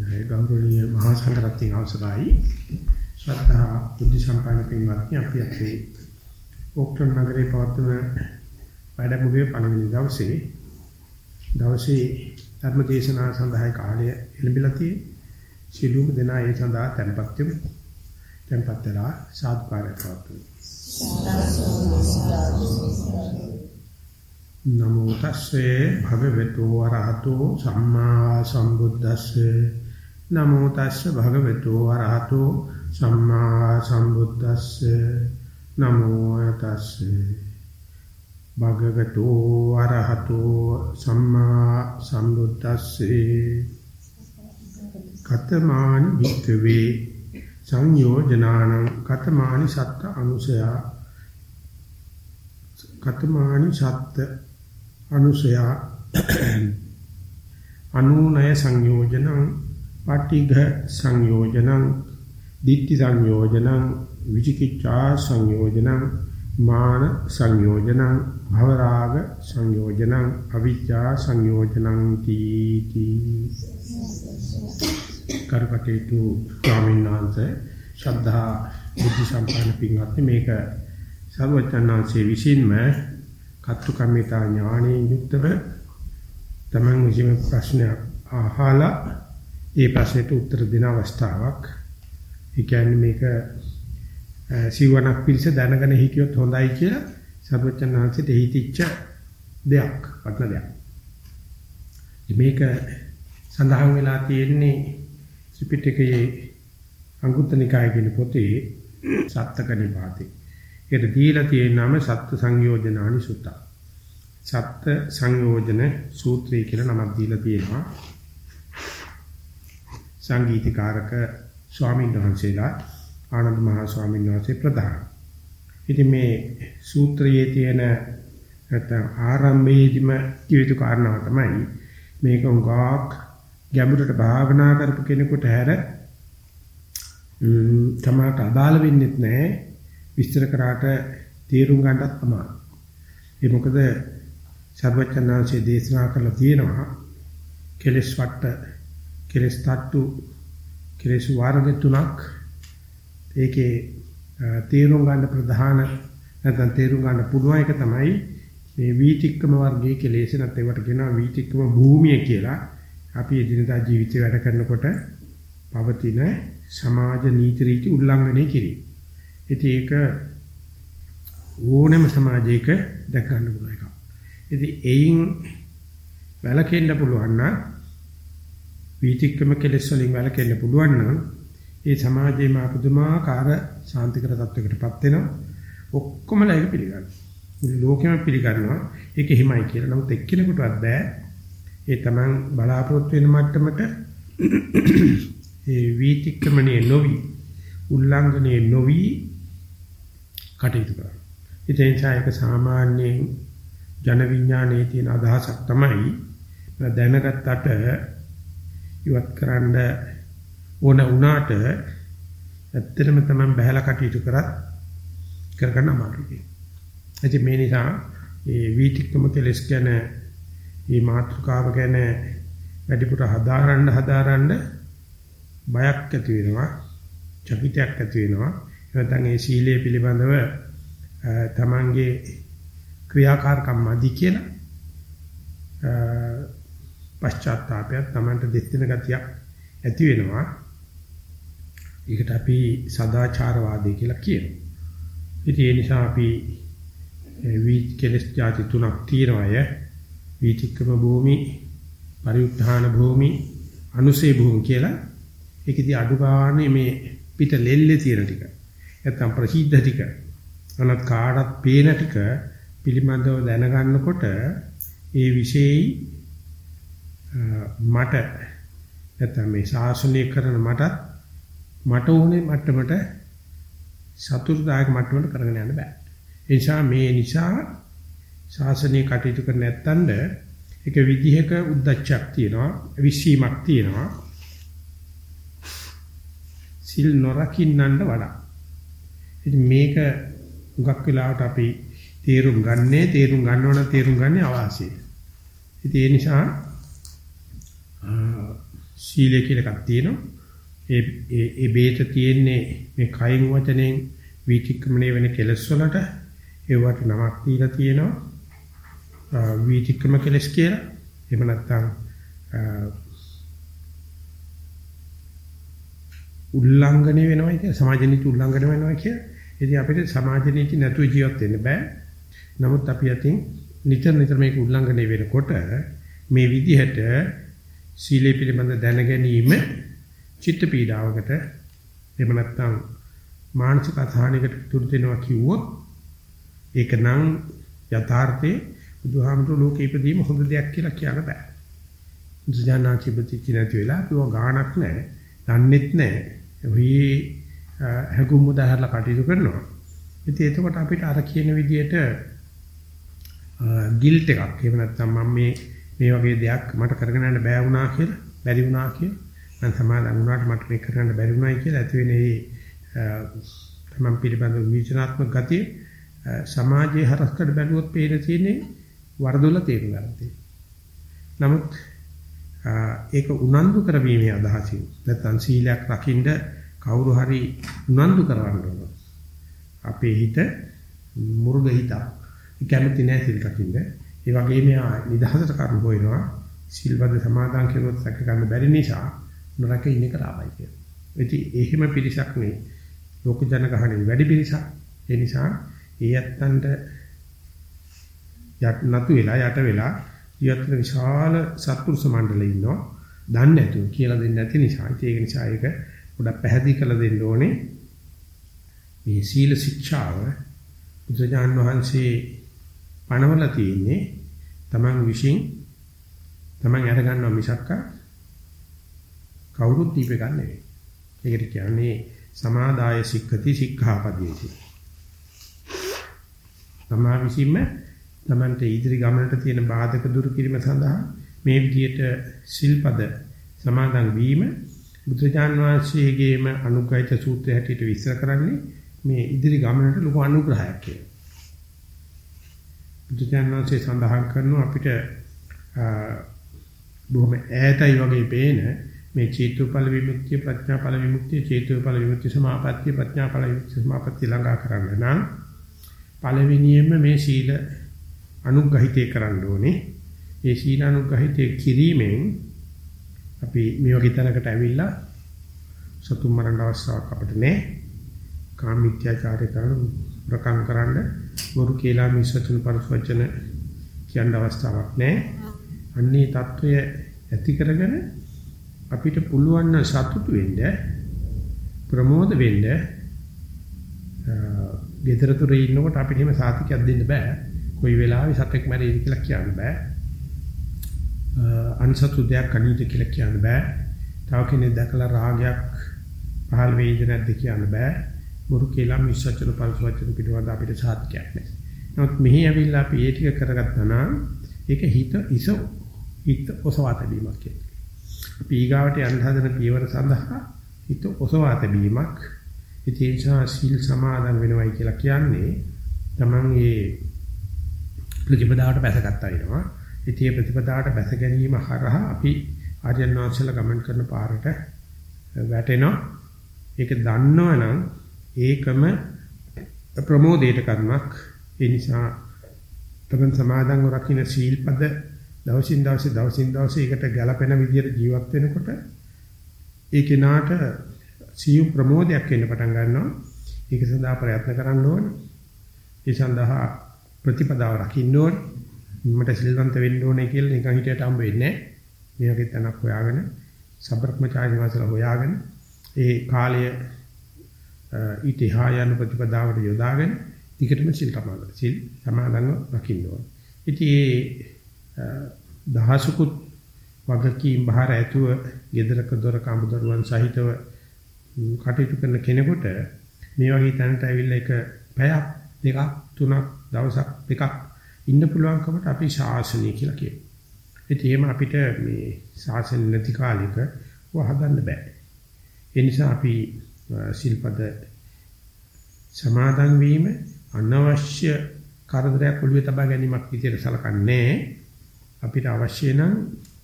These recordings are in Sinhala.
ගෞරවනීය මහා සංඝරත්නයේ අවසරයි. ශ්‍රද්ධා බුද්ධ සම්පන්න පින්වත්නි අපි අපේ ඕක්ටන් නගරේ පවත්වන වැඩමුළුවේ පළවෙනි දවසේ දවසේ ධර්ම දේශනාව සඳහා කාලය එළඹිලා තියෙන්නේ. සිළුම දෙනා ඒ සඳහා tempත් වෙමු. tempත් වෙලා සාදුකාරය පවත්වමු. නමෝ තස්සේ භගවතු වරහතෝ සම්මා සම්බුද්දස්සේ නමෝ තස්ස භගවතු වරහතෝ සම්මා සම්බුද්දස්සේ. නමෝ තස්සේ භගවතු වරහතෝ සම්මා සම්බුද්දස්සේ. කතමානි වික්කවේ සංයෝජනානං කතමානි සත්ත අනුසය. කතමානි සත්ත අනුසය. අනුනය සංයෝජනං පටිඝ සංයෝජනං දිට්ඨි සංයෝජනං විචිකිච්ඡා සංයෝජනං මාන සංයෝජනං භවරාග සංයෝජනං අවිජ්ජා සංයෝජනං තීති කරකටේතු ස්වාමීන් වහන්සේ ශ්‍රද්ධා බුද්ධ සම්පන්න පින්වත්නි මේක සර්වඥාන්සේ විසින්ම කත්තු කම්මිතා ඥාණයෙන් යුක්තව තමන් විසින් ප්‍රශ්නයක් අහලා ඒ ප්‍රශ්නෙට උත්තර දෙන අවස්ථාවක්. ඒ කියන්නේ මේක සිවණක් පිළිස දැනගෙන හිටියොත් හොඳයි කියලා සර්වචන්නාංශයට හිතිච්ච දෙයක්, වටන දෙයක්. මේක සඳහන් වෙලා තියෙන්නේ ත්‍රිපිටකයේ අංගුත්තර නිකාය කියන පොතේ සත්තක නිපාතේ. ඒකට දීලා තියෙන නම සත්ත්ව සංයෝජනානි සුත්ත. සත්ත්ව සංයෝජන සූත්‍රය කියලා නමක් දීලා තියෙනවා. සංගීතකාරක ස්වාමීන් වහන්සේලා ආනන්ද මහා ස්වාමීන් වහන්සේ ප්‍රධාන. ඉතින් මේ සූත්‍රයේ තියෙන නැත්නම් ආරම්භයේදීම කිවිතු කාරණාව තමයි මේක උගාක් ගැඹුරට භාවනා කරපු කෙනෙකුට හැර තමාට අදාළ වෙන්නේ නැහැ විස්තර කරාට තේරුම් ගන්නත් අමාරුයි. ඒ මොකද සර්වචනාංශයේ දේශනා කරලා තියෙනවා කෙලස් වට කෙලස් තට්ටු කෙලස් වර්ග තුනක් ඒකේ තේරුම් ගන්න ප්‍රධාන නැත්නම් තේරුම් ගන්න පුළුවන් එක තමයි මේ වීතික්කම වර්ගයේ කෙලෙස් නැත්නම් ඒවට කියනවා වීතික්කම භූමිය කියලා. අපි එදිනදා ජීවිතේ වැඩ කරනකොට පවතින සමාජ නීති රීති උල්ලංඝනය කිරීම. ඉතින් ඒක ඕනෑම සමාජයක දැක ගන්න පුළුවන් එකක්. ඉතින් එයින් වැළකෙන්න පුළුවන් නම් වීතික්‍රම කෙලෙස් වලින් වැළකෙන්න පුළුවන් නම් ඒ සමාජයේ මා පුදුමාකාර ශාන්තිකර තත්වයකටපත් වෙනවා. ඔක්කොමලා ඒක පිළිගන්නවා. මුළු ලෝකෙම පිළිගන්නවා. ඒක හිමයි කියලා. නමුත් එක්කෙනෙකුටවත් බෑ. ඒ Taman බලාපොරොත්තු වෙන මට්ටමට ඒ වීතික්‍රමණයේ නොවි උල්ලංඝනයේ නොවි කටයුතු කරනවා. ඉතින් ඒක සාමාන්‍යයෙන් ජන විඥානයේ තියෙන අදහසක් තමයි දැනගත්තට ඉවත් කරන්න ඕන වුණාට ඇත්තටම තමයි බහැලා කටයුතු කරත් කරගන්න අමාරුයි. ඉතින් මේ නිසා ඒ වීතික්කම කෙලස් ගැන මේ මාතෘකාව ගැන වැඩිපුර හදාරන්න හදාරන්න බයක් ඇති වෙනවා, චකිතයක් ඇති වෙනවා. නැත්නම් ඒ සීලය පිළිබඳව තමන්ගේ ක්‍රියාකාරකම් මදි කියලා පශ්චාත්තාපයක් Tamanට දෙස්තින ගතියක් ඇති වෙනවා. ඒකට අපි සදාචාරවාදී කියලා කියනවා. ඉතින් ඒ නිසා අපි වීත් කෙලස් જાති තුනක් තියෙනවාය. වීතික්‍රම භූමි, පරිඋත්ථාන භූමි, අනුසේ භූමි කියලා. ඒකෙදි අඩු ගානේ මේ පිට ලෙල්ලේ තියෙන ටික. නැත්තම් ප්‍රසිද්ධ ටික. අනත් කාටත් පේන ටික පිළිබඳව දැනගන්නකොට ඒ විශේෂයි මට නැත්නම් මේ ශාසනය කරන මට මට ඕනේ මට්ටමට සතුටුදායක මට්ටමට කරගෙන යන්න බෑ. ඒ නිසා මේ නිසා ශාසනය කටයුතු කර නැත්තඳ එක විදිහක උද්දච්චයක් තියෙනවා, විශ්ීමක් තියෙනවා. සිල් නොරකින්නන්න වඩා. ඉතින් මේක හුඟක් වෙලාවට අපි තේරුම් ගන්නෑ, තේරුම් ගන්නව නම් තේරුම් ගන්නේ අවාසියයි. ඉතින් ඒ නිසා සීලය කියලා එකක් තියෙනවා. ඒ ඒ බේත තියෙන්නේ මේ කයින් වචනෙන් විචක්‍රමණය වෙන කෙලස් වලට ඒවට නමක් දීලා තියෙනවා. විචක්‍රම කෙලස් කියලා. එහෙම නැත්නම් උල්ලංඝනය වෙනවා කිය සමාජ නීති උල්ලංඝනය වෙනවා කිය. ඉතින් අපිට සමාජ නීති නැතුව ජීවත් වෙන්න බෑ. නමුත් අපි අතින් නිතර නිතර මේක උල්ලංඝනය වෙනකොට මේ විදිහට සීලය පිළිබඳ දැන ගැනීම චිත්ත පීඩාවකට එහෙම නැත්නම් මානසික අසහනයකට තුරු දෙනවා කිව්වොත් ඒක නම් යථාර්ථයේ බුදුහාමුදුරුවෝ ලෝකෙ ඉපදීම හොඳ දෙයක් කියලා කියන්න බෑ. දුජානාචි බතිචි නැති වෙලා පිව ගාණක් නැහැ. දන්නෙත් නැහැ. ඔහි හැඟුම් උදාහරලා කටයුතු කරනවා. ඉතින් එතකොට අපිට අර කියන විදිහට ගිල්ට් එකක් එහෙම නැත්නම් මම මේ මේ වගේ දෙයක් මට කරගෙන යන්න බෑ වුණා කියලා බැරි වුණා කියලා මම සමාදන් වුණාට මට මේක කරන්න බැරි වුණායි කියලා ඇති වෙන ඒ තමන් පිළිබඳ විචනාත්මක ගතිය සමාජයේ හරස්කඩ බැලුවොත් පේන තියෙන්නේ වරදොල තේරුම් ගන්න තියෙනවා. නමුත් ඒක උනන්දු කරවීමේ අදහසින් නැත්නම් සීලයක් රකින්න කවුරු හරි උනන්දු කරවන්න ඕන. අපේ හිත මුරුද හිත කැමති නැහැ සීල් රකින්න. ඒ වගේම නිදහසට කරුණු හොයනවා. සීල්පද සමාදන් කෙරුවොත් සැක ගන්න බැරි නිසා නොරක ඉන්න එක ලාභයි කියලා. ඉතින් එහෙම පිරිසක් නේ ලෝක ජනගහණය වැඩි පිරිසක්. ඒ නිසා ඒ යත්තන්ට යට නතු වෙලා යට වෙලා ජීවිත විශාල සත්පුරුෂ මණ්ඩලෙ ඉන්නවා. දන්නේ නැතුව කියලා දෙන්නේ නැති නිසා. ඒක නිසා ඒක පොඩක් පැහැදිලි කරලා දෙන්න ඕනේ. මේ සීල ශික්ෂාව බුදුජාන් වහන්සේ පණවලා තියෙන්නේ තමන් විශ්ින් තමන් අර ගන්නවා මිසක්ක කවුරුත් දීප ගන්න නෙවෙයි. ඒකට කියන්නේ සමාදාය සික්ඛති සික්ඛාපදේති. තමා විසින්ම තමන්ට ඉදිරි ගමනට තියෙන බාධක දුරු කිරීම සඳහා මේ විදියට සිල්පද සමාදන් වීම බුදුචාන් වහන්සේගේම අනුග්‍රහිත සූත්‍රය හැටියට විස්තර කරන්නේ මේ ඉදිරි ගමනට ලොකු අනුග්‍රහයක් කියලා. බුදුචාන් වහන්සේ සඳහන් කරනවා අපිට බොහොම ඈතයි වගේ පේන මේ චේතුඵල විමුක්තිය ප්‍රඥාඵල විමුක්තිය චේතුඵල විමුක්තිය සමාපත්තිය ප්‍රඥාඵල විමුක්තිය සමාපත්තිය ළඟා කරන්න නම් පළවෙනියෙන්ම මේ සීල අනුග්‍රහිතය කරන්න ඕනේ. ඒ සීලානුග්‍රහිතය කිරීමෙන් අපි මේ වගේ තැනකට ඇවිල්ලා සතුම් මරණ අවස්ථාවක් අපිට නැහැ. කාමීත්‍යාචාරය කරන ප්‍රකම් කරන්න බොරු කියලා මිසතුන් පරිවචන කියන අවස්ථාවක් නැහැ. අන්නේ తত্ত্বය ඇති කරගෙන අපිට පුළුවන් නම් සතුටු වෙන්න ප්‍රමෝද වෙන්න ගෙදර තුරේ ඉන්නකොට අපිට එහෙම සාතිකයක් දෙන්න බෑ. කොයි වෙලාවෙ සතෙක් මැරෙයිද කියලා කියන්න බෑ. අන්සතු දෙයක් කණීද කියලා කියන්න බෑ. තව කෙනෙක් දැකලා රාගයක් පහළ වෙයිද නැද්ද කියන්න බෑ. මුරු කියලා මිස්සචන පරිසවචන පිටවද අපිට සාධකයක් නැහැ. නමුත් මෙහි ඇවිල්ලා අපි ඒ ටික කරගත්තා නම් ඒක හිත ඉස හිත ඔසවා තැබීමක් කියන්නේ. අපි ඊගාවට යන්න හදන පියවර සඳහා හිත ඔසවා තැබීමක්. ඉතින් සීල් සමාදන් වෙනවයි කියලා කියන්නේ තමන් මේ ප්‍රතිපදාවට බැසගත්තා වෙනවා. ඉතින් ප්‍රතිපදාවට බැස ගැනීම හරහා අපි ආර්යයන් වහන්සේලා ගමන් කරන පාරට වැටෙනවා. ඒක දන්නවනම් ඒකම ප්‍රමෝදයට කර්මක්. ඒ නිසා තමන් සමාදන්ව රකින්න සීල්පද දවසින් දවසේ දවසින් දවසේ ඒකට ගැළපෙන විදිහට ජීවත් වෙනකොට ඒ කෙනාට සියු ප්‍රමෝදයක් එන්න පටන් ගන්නවා. ඒක සඳහා ප්‍රයත්න කරන්න ඕනේ. ඒ සඳහා ප්‍රතිපදාව රකින්න ඕනේ. මට සිල්වන්ත වෙන්න ඕනේ කියලා නිකන් හිතයට හම්බ වෙන්නේ නැහැ. මේ වගේ තැනක් හොයාගෙන සබ්‍රක්‍මචාරී වාසල හොයාගෙන ඒ කාලය ඊටහා යන ප්‍රතිපදාවට යොදාගෙන ටිකටම සිල් සමාදන් සිල් සමාදන්ව රකින්න ඕනේ. ඉතින් ඒ දහසකුත් වගකීම් බහර ඇතුව gedaraක දොර කඹදරුවන් සහිතව කටයුතු කරන කෙනෙකුට මේ වගේ තැනට ඇවිල්ලා එක පැයක් දෙකක් තුනක් දවසක් දෙකක් ඉන්න පුළුවන්කමට අපි ශාසනය කියලා කියනවා. ඉතින් එහෙම අපිට මේ ශාසන නැති කාලෙක වහදන්න බෑ. ඒ නිසා අපි සිල්පද සමාදන් වීම අනවශ්‍ය කරදරයක් ඔළුවේ තබා ගැනීමක් විදියට සලකන්නේ අපිට අවශ්‍ය නම්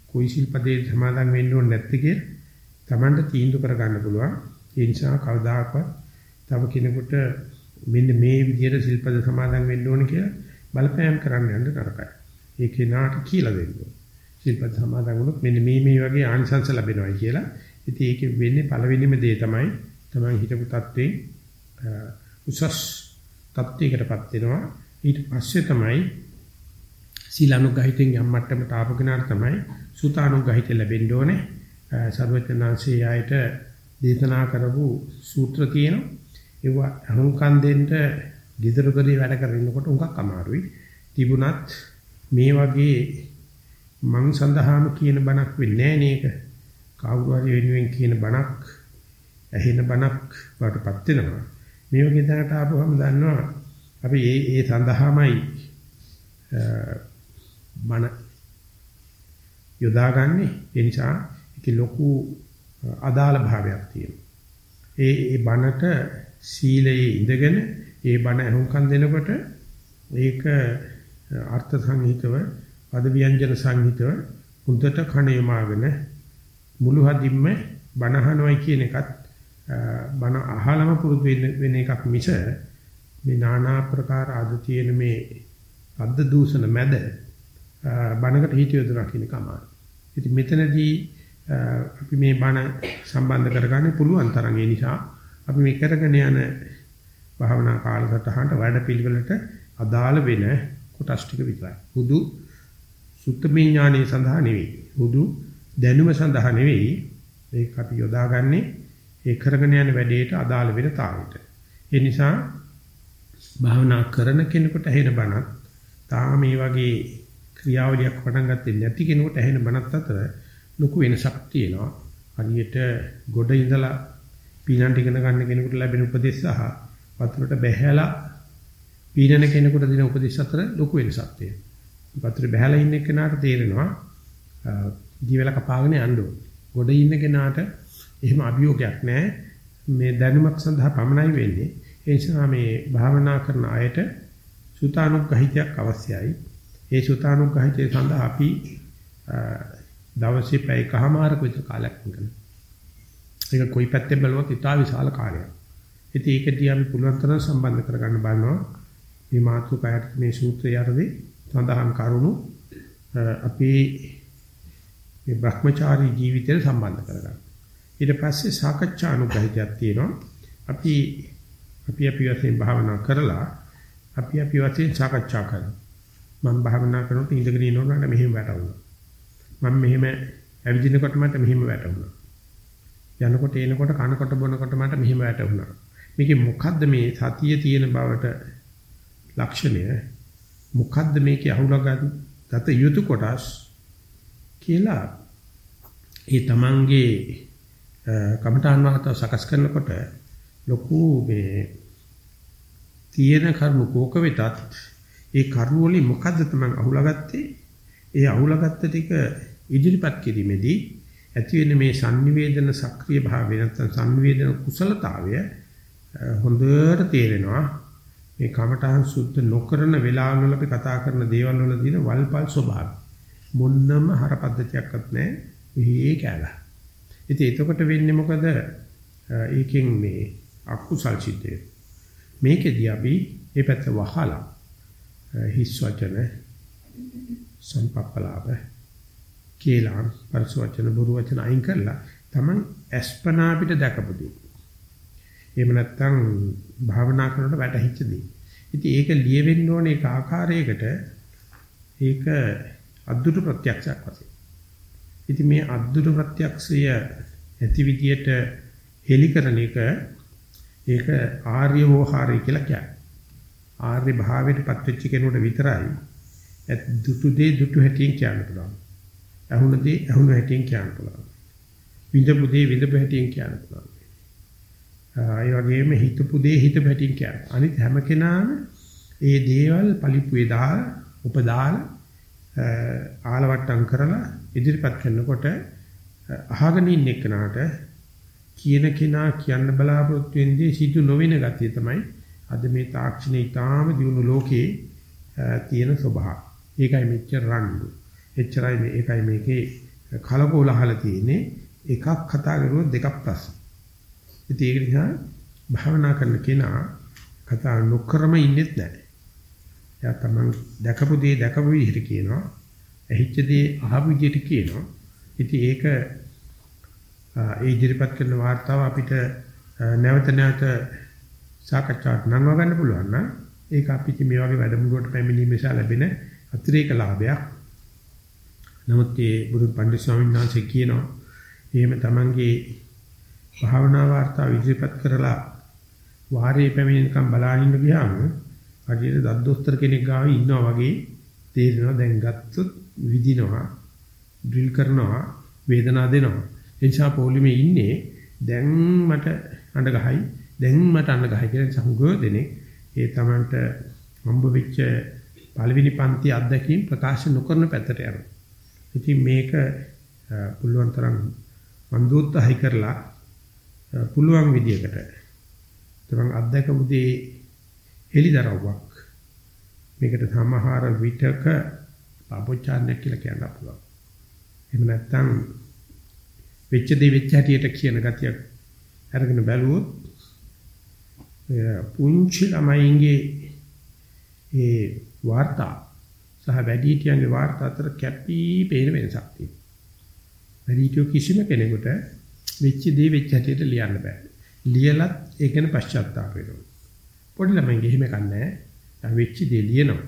කොයි ශිල්පදේ සමාදන් වෙන්න ඕනේ නැත්තේ කියලා Tamanට තීන්දුව කරගන්න පුළුවන්. ඒ නිසා කවදාකවත් තව කෙනෙකුට මෙන්න මේ විදිහට ශිල්පද සමාදන් වෙන්න ඕනේ කියලා බලපෑම් කරන්න යන්න නරකයි. ඒ කෙනාට කියලා දෙන්න ඕනේ. ශිල්පද සමාදන් වුණොත් මෙන්න මේ මේ වගේ ආනිසංස ලැබෙනවා කියලා. ඉතින් ඒකෙ වෙන්නේ පළවෙනිම දේ තමයි Taman හිතපු தත්ත්වේ උසස් තත්ත්වයකටපත් වෙනවා. ඊට පස්සේ තමයි සීලානුගහිතෙන් යම් මට්ටමට ආපු කෙනාට තමයි සුතානුගහිත ලැබෙන්න ඕනේ. සර්වඥාන්සේ ආයත දේශනා කරපු සූත්‍ර තියෙනවා. ඒවා අනුකම් දෙන්න දිදරකදී වැඩ කරනකොට උඟක් අමාරුයි. තිබුණත් මේ වගේ මං සඳහාම කියන බණක් වෙන්නේ නැහැ නේක. කවුරු හරි වෙනුවෙන් කියන බණක් ඇහෙන බණක් වටපත් වෙනවා. මේ වගේ දැනට ආපුවම දන්නවා අපි ඒ ඒ සඳහාමයි බණ යොදාගන්නේ. ඒ නිසා ඒක ලොකු අදාළ භාවයක් තියෙනවා. ඒ ඒ බණට සීලයේ ඉඳගෙන ඒ බණ අහුම්කම් දෙනකොට ඒක අර්ථ සංහිතව පද ව්‍යංජන සංහිතව හොඳට කණ යමාගෙන මුළු හදින්ම බණ අහනවයි කියන එකත් බණ අහලම පුරුදු වෙන එකක් මිස මේ নানা ප්‍රකාර අද තියෙන මේ අද්ද දූෂණ මැද බණකට හිතියොදලා කියන කමාර. ඉතින් මෙතනදී අපි මේ බණ සම්බන්ධ කරගන්න පුළුවන් තරම් ඒ නිසා අපි මේ කරගෙන යන භාවනා කාලසටහනට වැඩ පිළිවෙලට අදාළ වෙන කොටස් ටික විතරයි. හුදු සුත්තමේ ඥානයේ සඳහා නෙවෙයි. හුදු දැනුම සඳහා නෙවෙයි. ඒක අපි යොදාගන්නේ ඒ කරගෙන යන වැඩේට අදාළ වෙන තාලෙට. ඒ නිසා භාවනා කරන කෙනෙකුට ඇහෙන බණත් තාම මේ වගේ ක්‍රියාවලියක් පටන් ගත්තේ නැති කෙනෙකුට ඇහෙන බණත් අතර ලොකු වෙනසක් තියෙනවා. හරියට ගොඩ ඉඳලා පීනන්ට ඉගෙන ගන්න කෙනෙකුට ලැබෙන උපදෙස් සහ වතුරට බැහැලා පීනන කෙනෙකුට දෙන උපදෙස් අතර ලොකු වෙනසක් තියෙනවා. වතුරේ බැහැලා ඉන්න කෙනාට තේරෙනවා දීවල කපාගෙන යන්න ඕනේ. ගොඩ ඉන්න කෙනාට එහෙම අභියෝගයක් නැහැ. මේ දැනුමක් සඳහා පමණයි වෙන්නේ. ඒ නිසා මේ භාවනා කරන අයට සුතානුග්‍රහිතයක් අවශ්‍යයි. ඒ සුතානුග්‍රහිතය සඳහා අපි දවසේ පැය කමාරක විතර කාලයක් ගන්නවා. ඒක කොයි පැත්තෙන් බලුවත් ඉතා විශාල කාර්යයක්. ඉතින් ඒකදී අපි පුළුවන් තරම් සම්බන්ධ කරගන්න බලනවා. මේ මාතෘකාවට මේ සූත්‍රය යටදී සඳහන් කරුණු අපි මේ භ්‍රමචාරී ජීවිතයට සම්බන්ධ කරගන්න. ඊට පස්සේ සාකච්ඡා අනුගහිතයක් තියෙනවා. අපි අපි අපි වශයෙන් භාවනා කරලා අපි අපි වශයෙන් සාකච්ඡා කරනවා. මම භාවනා කරනකොට ඉඳගෙන ඉන්නකොට මෙහෙම වැටුණා. මම මෙහෙම ඇවිදිනකොට මට මෙහෙම වැටුණා. යනකොට එනකොට කනකොට බොනකොට මට මෙහෙම වැටුණා. මේකේ මොකද්ද මේ සතිය තියෙන බවට ලක්ෂණය? මොකද්ද මේකේ අහුලගත් ගත යුතු කොටස් කියලා ඒ තමන්ගේ කමඨාන් වාතාව සකස් කරනකොට ලොකු මේ තියෙන කරුණු කෝක වෙතත් ඒ කරුණු වලින් මොකද්ද තමන් අහුලාගත්තේ? ඒ අහුලාගත්ත ටික ඉදිරිපත් කිරීමේදී ඇති වෙන මේ sannivedana සක්‍රිය භාවය නැත්නම් sannivedana කුසලතාවය හොඳට තේරෙනවා. මේ කමඨහන් සුද්ධ නොකරන වෙලාවවල අපි කතා කරන දේවල් වල තියෙන වල්පල් ස්වභාවය මොන්නම හර පද්ධතියක්වත් නැහැ මේ කැලා. ඉතින් එතකොට වෙන්නේ මොකද ඒකෙන් මේ අකුසල් සිද්ධ මේකෙදී අපි මේ පැත්ත වහලා හිස් වචන සම්පප්පලාප කියලා පරස වචන බොරු වචන අයින් කරලා Taman අස්පනා පිට දැකපොදී. එහෙම නැත්නම් භාවනා කරනකොට වැටහිච්ච දේ. ඉතින් ඒක ලියෙවෙන්න ඕනේ ඒක ආකාරයකට ඒක අද්දුට ප්‍රත්‍යක්ෂයක් වශයෙන්. ඉතින් මේ අද්දුට ප්‍රත්‍යක්ෂය ඇති විදියට හෙලි කරන එක ඒක ආර්ය වෝහාරය කියලා කියන්නේ. ආර්ය භාවයටපත් වෙච්ච කෙනෙකුට විතරයි දුටු දේ දුටු හැටියෙන් කියන්න පුළුවන්. ඇහුණ දේ ඇහුණ හැටියෙන් කියන්න පුළුවන්. විඳපු දේ විඳපු හැටියෙන් කියන්න පුළුවන්. ඒ වගේම හිතපු දේ හිතපු හැටියෙන් කියන්න. අනිත් හැම කෙනාම ඒ දේවල් පලිප්පුවේ දාලා උපදාලා ආලවට්ටම් කරලා ඉදිරිපත් කරනකොට අහගෙන ඉන්න එක්කනට කියන කෙනා කියන්න බලාපොරොත්තු වෙන්නේ සිදු නොවන ගතිය තමයි අද මේ තාක්ෂණයේ ඊටාම දියුණු ලෝකේ තියෙන ස්වභාවය. ඒකයි මෙච්චර රණ්ඩු. එච්චරයි මේ ඒකයි මේකේ කලකෝලහල තියෙන්නේ එකක් කතා කරුවොත් දෙකක් ප්‍රශ්න. ඉතින් ඒක නිසා භාවනා කරන කෙනා කතා නොකරම ඉන්නෙත් නැහැ. එයා තමන් දැකපු දේ දැකපු විදිහට කියනවා. ඇහිච්ච දේ අහපු විදිහට කියනවා. ඉතින් ඒක ඒ ඉදිරිපත් කරන වார்த்தාව අපිට නැවත නැවත සාකච්ඡාවට නංව ගන්න පුළුවන් නම් ඒක අපිට මේ වගේ වැඩමුළුවට පැමිණීම නිසා ලැබෙන අතිරේක ලාභයක්. නමුත් මේ බුදු පඬි ස්වාමීන් වහන්සේ කියනවා එහෙම තමන්ගේ භාවනා වார்த்தාව ඉදිරිපත් කරලා වාරයේ පැමිණෙනකම් බලාගෙන ගියාම අදියේ දද්දොස්තර කෙනෙක් ගාව ඉන්නවා වගේ තේරෙනවා. දැන් ගත්තොත් විදිනවා ඩ්‍රිල් කරනවා වේදනාව දෙනවා. ඒ නිසා පොලිමේ ඉන්නේ දැන් මට අඬ ගහයි දැන් මට අඬ ගහයි කියලා සංගෝ දෙනේ ඒ තමන්ට හම්බ වෙච්ච පළවෙනි පන්ති අත්දැකීම් ප්‍රකාශ නොකරන පැත්තට යනවා. ඉතින් මේක පුළුවන් තරම් මන්දෝත්සහයි කරලා පුළුවන් විදියකට. තමන් අත්දැකපු දේ එලිදරව්වක් මේකට සමහර විටක පාපොච්චාරණයක් කියලා කියන්න පුළුවන්. එහෙම නැත්නම් වෙච්ච දේ වෙච්ච හැටියට කියන ගතියක් අරගෙන බැලුවොත් පුංචි ළමයින්ගේ ඒ වාර්තා සහ වැඩිහිටියන්ගේ වාර්තා අතර කැපී පේන වෙනසක් තියෙනවා. වැඩිහිටියෝ කිසිම කෙනෙකුට වෙච්ච දේ වෙච්ච හැටියට ලියන්න බෑ. ලියලත් ඒ ගැන පශ්චාත්තාප වෙනවා. පොඩි ළමයින්ගේ හිම ගන්නෑ. වෙච්ච දේ ලියනවා.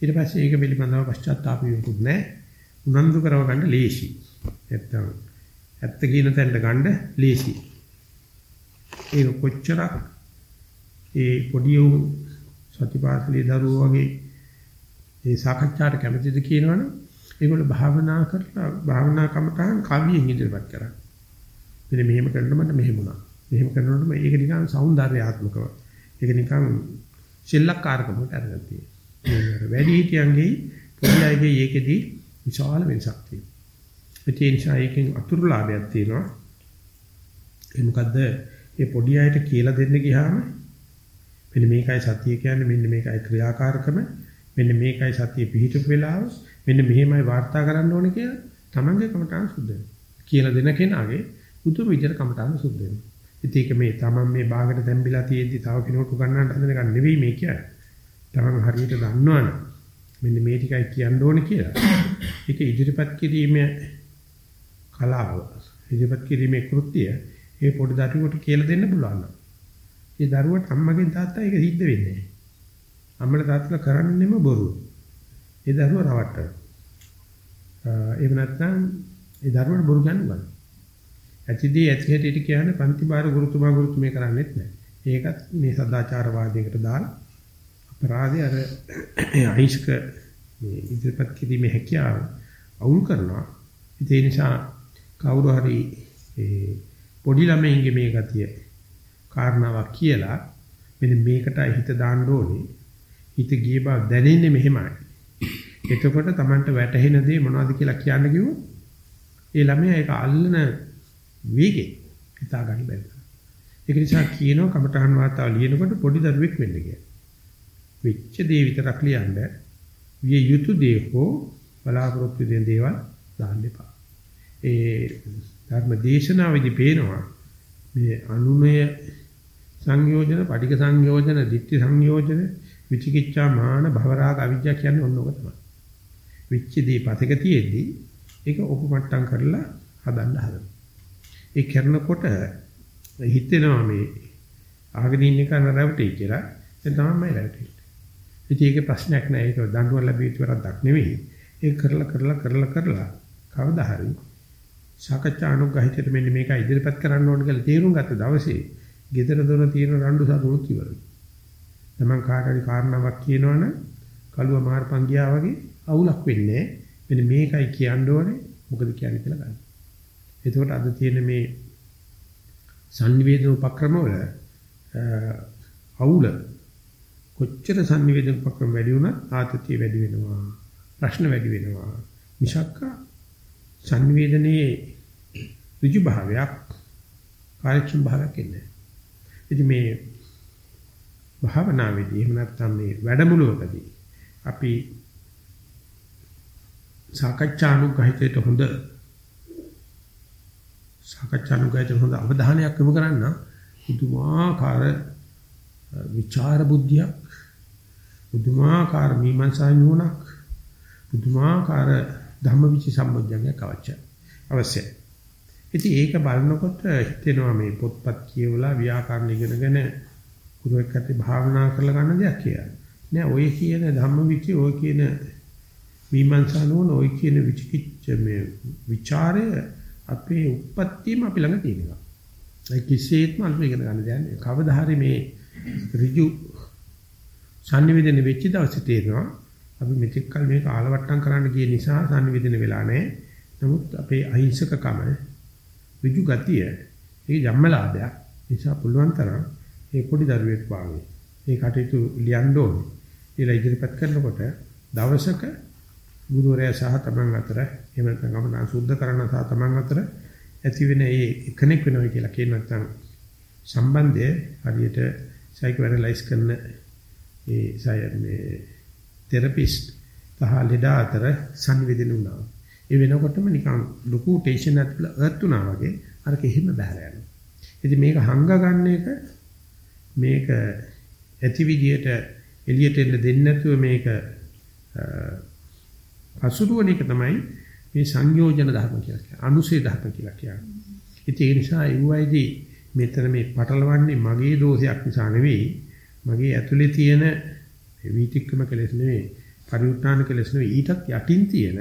ඊට පස්සේ ඒක පිළිබඳව පශ්චාත්තාප වීමකුත් නැහැ. උනන්දු කරව ගන්න ලේසි. නැත්තම් ඇත්ත කියන තැනට ගන්න ලේසි. ඒක කොච්චර ඒ පොඩි උන් සතිපාසලේ දරුවෝ වගේ ඒ සාකච්ඡාට කැමතිද කියනවනම් ඒගොල්ලෝ භාවනා කරලා භාවනා කමටහන් කවියෙන් ඉදිරිපත් කරා. මෙන්න මෙහෙම කරනකොට මෙහෙම වුණා. මෙහෙම කරනකොට මේක නිකන් సౌందర్యාත්මකව ඒක නිකන් සෙල්ලක්කාරකමකට අරගෙන තියෙනවා. වැඩි හිටියන්ගේ පොඩි අයගේ ඒකෙදී විශාල වෙනසක් තියෙනවා. ඒ නිසා ඒකෙන් අතුරු ලාභයක් තියෙනවා. ඒ මොකද්ද? ඒ පොඩි අයට කියලා දෙන්න ගියාම මෙන්න මේකයි සතිය කියන්නේ මෙන්න මේකයි ක්‍රියාකාරකම මෙන්න මේකයි සතිය පිහිටපු වෙලාව මෙන්න මෙහෙමයි වාර්තා කරන්න ඕනේ කියලා තමන්ගේ කමටහන් සුද්ධ වෙනවා. කියලා දෙන කෙනාගේ උතුම් විදිහට කමටහන් සුද්ධ වෙනවා. ඉතින් ඒක මේ තමන් මේ භාගයට තැම්බිලා තියෙද්දි තව කෙනෙකුට උගන්වන්න හදන එක නෙවෙයි මේ කියන්නේ. තමන් හරියට දන්නවනේ මෙන්න මේ ටිකයි කියන්න ඕනේ කියලා. ඒක ඉදිරිපත් කිරීමේ කලාව ඉදිරිපත් කිරීමේ කෘත්‍යය ඒ පොඩි දරුවෙකුට කියලා දෙන්න පුළුවන්. ඒ දරුවට අම්මගෙන් තාත්තා ඒක සිද්ධ වෙන්නේ නැහැ. අම්මලා තාත්තලා කරන්නේම බොරු. ඒ දරුවා රවට්ටන. එහෙම නැත්නම් ඒ දරුවට බොරු ගන්නවා. ඇතිදී ඇති හැටියට කියන්නේ පන්ති බාර ගුරුතුමා ගුරුතුමේ කරන්නේත් නැහැ. ඒකත් මේ සදාචාරවාදයකට දාලා අපරාධය අර අහිංසක මේ ඉදිරිපත් කිරීමේ හැකියාව අවුල් කරනවා. ඒ නිසා කවුරු හරි ඒ පොඩි ළමයින්ගේ මේ ගතිය කාරණාවක් කියලා මෙන්න මේකටයි හිත දාන්න ඕනේ. හිත ගිය බව දැනෙන්නේ මෙහෙමයි. එතකොට Tamanට වැටහෙන දේ මොනවද කියලා කියන්න කිව්වොත් ඒ ළමයා ඒක අල්ලන වේගෙ හිතා ගන්න බැහැ. ඒක නිසා කියනවා කමඨහන් වාතාව ලියනකොට පොඩි දරුවෙක් වෙන්න කියලා. වෙච්ච දේ විතරක් ලියන්න විය යුතු දේ හෝ බලාපොරොත්තු වෙන දේවල් දාන්න එපා. ඒ ධර්ම දේශනාවේදී පේනවා මේ අනුමය සංයෝජන, පටික සංයෝජන, ditthi සංයෝජන, විචිකිච්ඡා මාන භවරාග අවිජ්ජා කියන්නේ ඔන්න ඔක තමයි. විච්ච දී පතක තියෙද්දි ඒක උපමට්ටම් කරලා හදන්න හදනවා. ඒ කරනකොට හිතෙනවා මේ ආගෙන ඉන්න එක නරවටේ කියලා. ඒ තමයි රැවටේ. ඉතින් ඒකේ ප්‍රශ්නයක් නෑ. ඒක දඬුවම් ලැබීතු වරද්දක් නෙවෙයි. ඒක කරලා කරලා කරලා කරලා කවදා හරි සාකච්ඡා අනුග්‍රහිතට මෙන්න මේක ඉදිරිපත් කරන්න ඕන කියලා තීරුම් ගත්ත දවසේ gedara dona තියෙන රණ්ඩු සතුරුත් ඉවරයි. තමන් කාටරි කාරණාවක් කියනවනම් කළුව මාර්පන් ගියා වගේ අවුලක් වෙන්නේ මෙන්න මේකයි කියන්න ඕනේ මොකද කියන්නේ කියලා ගන්න. එතකොට අද තියෙන මේ සංනිවේදන උපක්‍රම වල අවුල කොච්චර සංනිවේදන උපක්‍රම වැඩි වුණත් ආතතිය වැඩි වෙනවා ප්‍රශ්න වැඩි වෙනවා මිසක්ක සංවේදනයේ ඍජු භාවයක් කාර්යක්ෂම භාවයක් ඉන්නේ. ඉතින් මේ භාවනාවේදී එහෙම නැත්නම් මේ වැඩමුළුවකදී අපි සාකච්ඡානුගහිතයට හොඳ සාකච්ඡානුගහිතයට හොඳ අවධානයක් යොමු කරන්න පුදුමාකාර විචාර බුද්ධියක් පුදුමාකාර මීමන්සා නුවණක් පුදුමාකාර ධම්මවිචි සම්බොජ්ජංගයක් අවශ්‍යයි අවශ්‍යයි ඉතින් ඒක බලනකොට හිතෙනවා මේ පොත්පත් කියවලා ව්‍යාකරණ ඉගෙනගෙන ගුරුවරයෙක්ට භාවනා කරලා ගන්න දෙයක් කියලා. නෑ ඔය කියන ධම්මවිචි ඔය කියන විමර්ශන නෝන ඔය කියන විචිකිච්ඡ මේ ਵਿਚාරය අපේ උප්පත්තියම අපි ළඟ තියෙනවා. ඒ කිසිසේත්ම අල්ප ඉගෙන ගන්න දෙයක් නෑ. කවදා හරි මේ ඍජු sannivedana වෙච්ච දවසේ තේරෙනවා අපි මෙතෙක් කල මේක ආලවට්ටම් කරන්න ගිය නිසා sannivedana වෙලා නෑ. නමුත් අපේ අහිංසකකම ඍජු ගතිය ඒ ජම්මලාභයක්. නිසා පුළුවන් තරම් ඒ පොඩි දරුවෙක් වාගේ ඒ කටයුතු ලියන්න ඕනේ. ඒලා ඉදිරිපත් කරනකොට දවසක ගුරුවරයා සහ තමන් අතර එහෙම නැත්නම් ගමන සුද්ධ කරන සහ තමන් අතර ඇති වෙන ඒ කනෙක් වෙනවා කියලා කියන නැත්නම් සම්බන්ධය හරියට සයිකෝඇනලයිස් කරන ඒ සය මේ තෙරපිස්ට් සහ ලෙඩා අතර සංවේදනය වුණා. ඒ වෙනකොටම නිකන් ලොකු ටෙන්ෂන් එකක් අර්ත් වුණා වගේ අර කෙහිම බහැලා යනවා. ඉතින් මේක හංග ගන්න එක මේක ඇති විදියට එළියට එන්න දෙන්නේ නැතුව මේක පසුරුවන එක තමයි මේ සංයෝජන ධර්ම කියලා කියන්නේ. අනුසේ ධර්ම කියලා කියන්නේ. ඉතින් ඒ නිසා EYදී මෙතන මේ පටලවන්නේ මගේ දෝෂයක් නිසා නෙවෙයි. මගේ ඇතුලේ තියෙන විතික්‍රම කෙලෙස් නෙවෙයි. පරිඋත්ථාන කෙලෙස් නෙවෙයි. ඊටත් යටින් තියෙන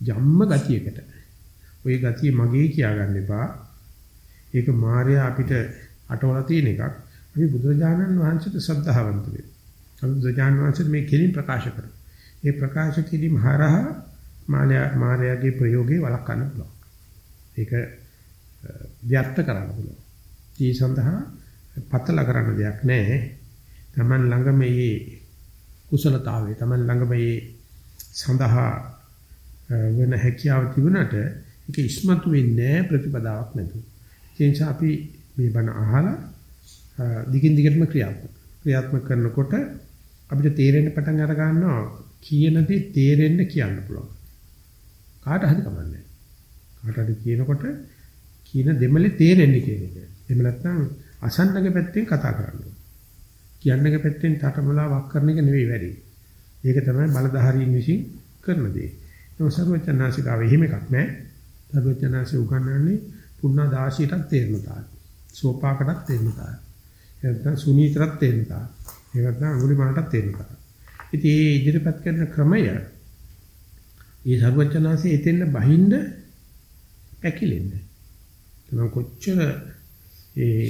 ජම්ම ගතියකට. ওই ගතිය මගේ කියාගන්න එපා. ඒක මායя අපිට අටවලා තියෙන එකක්. අපි බුදුරජාණන් වහන්සේට සද්ධාවන්ත වෙමු. අපි බුදුරජාණන් වහන්සේ මේ කෙලින් ප්‍රකාශ කරමු. ඒ ප්‍රකාශ කිරීම හරහා මායාගේ ප්‍රයෝගේ වළක්වන්න පුළුවන්. ඒක ව්‍යර්ථ කරන්න පුළුවන්. ඒ සඳහා පතල කරන්න දෙයක් නැහැ. Taman ළඟ මේ කුසලතාවය Taman ළඟ මේ සඳහා වෙන හැකියාව තිබුණට ඒක ඉස්මතු වෙන්නේ ප්‍රතිපදාවක් නැතුව. ඒ නිසා අපි මේ බණ අහලා දිගින් දිගටම ක්‍රියාත්මක ක්‍රියාත්මක කරනකොට අපිට තේරෙන්න පටන් අර ගන්නවා කියන දේ තේරෙන්න කියන්න පුළුවන්. කාට හරි කමන්නේ. කාට හරි කියනකොට කියන දෙමලේ තේරෙන්න කියන එක. එහෙම නැත්නම් අසන්නගේ පැත්තෙන් කතා කරන්න ඕනේ. කියන්නගේ පැත්තෙන් තටමලා වක් කරන එක නෙවෙයි වැඩි. ඒක තමයි බලධාරීන් විසින් කරන දේ. ඒක සර්වචනාසිකාවේ හිම එකක් නෑ. සර්වචනාසි උගන්වන්නේ පුණා 16ටත් තේරෙන තාක්. සෝපාකටත් තේරෙන තාක්. නැත්නම් සුනීතරත් තේරෙන තාක්. ඒක නැත්නම් අඟුලිමාලටත් තේරෙන තාක්. ඉතින් මේ ඉදිරිපත් කරන ක්‍රමය ඒ සර්වචනාසේ එතෙන්න බහින්ද පැකිලෙන්නේ. තමයි කොච්චර ඒ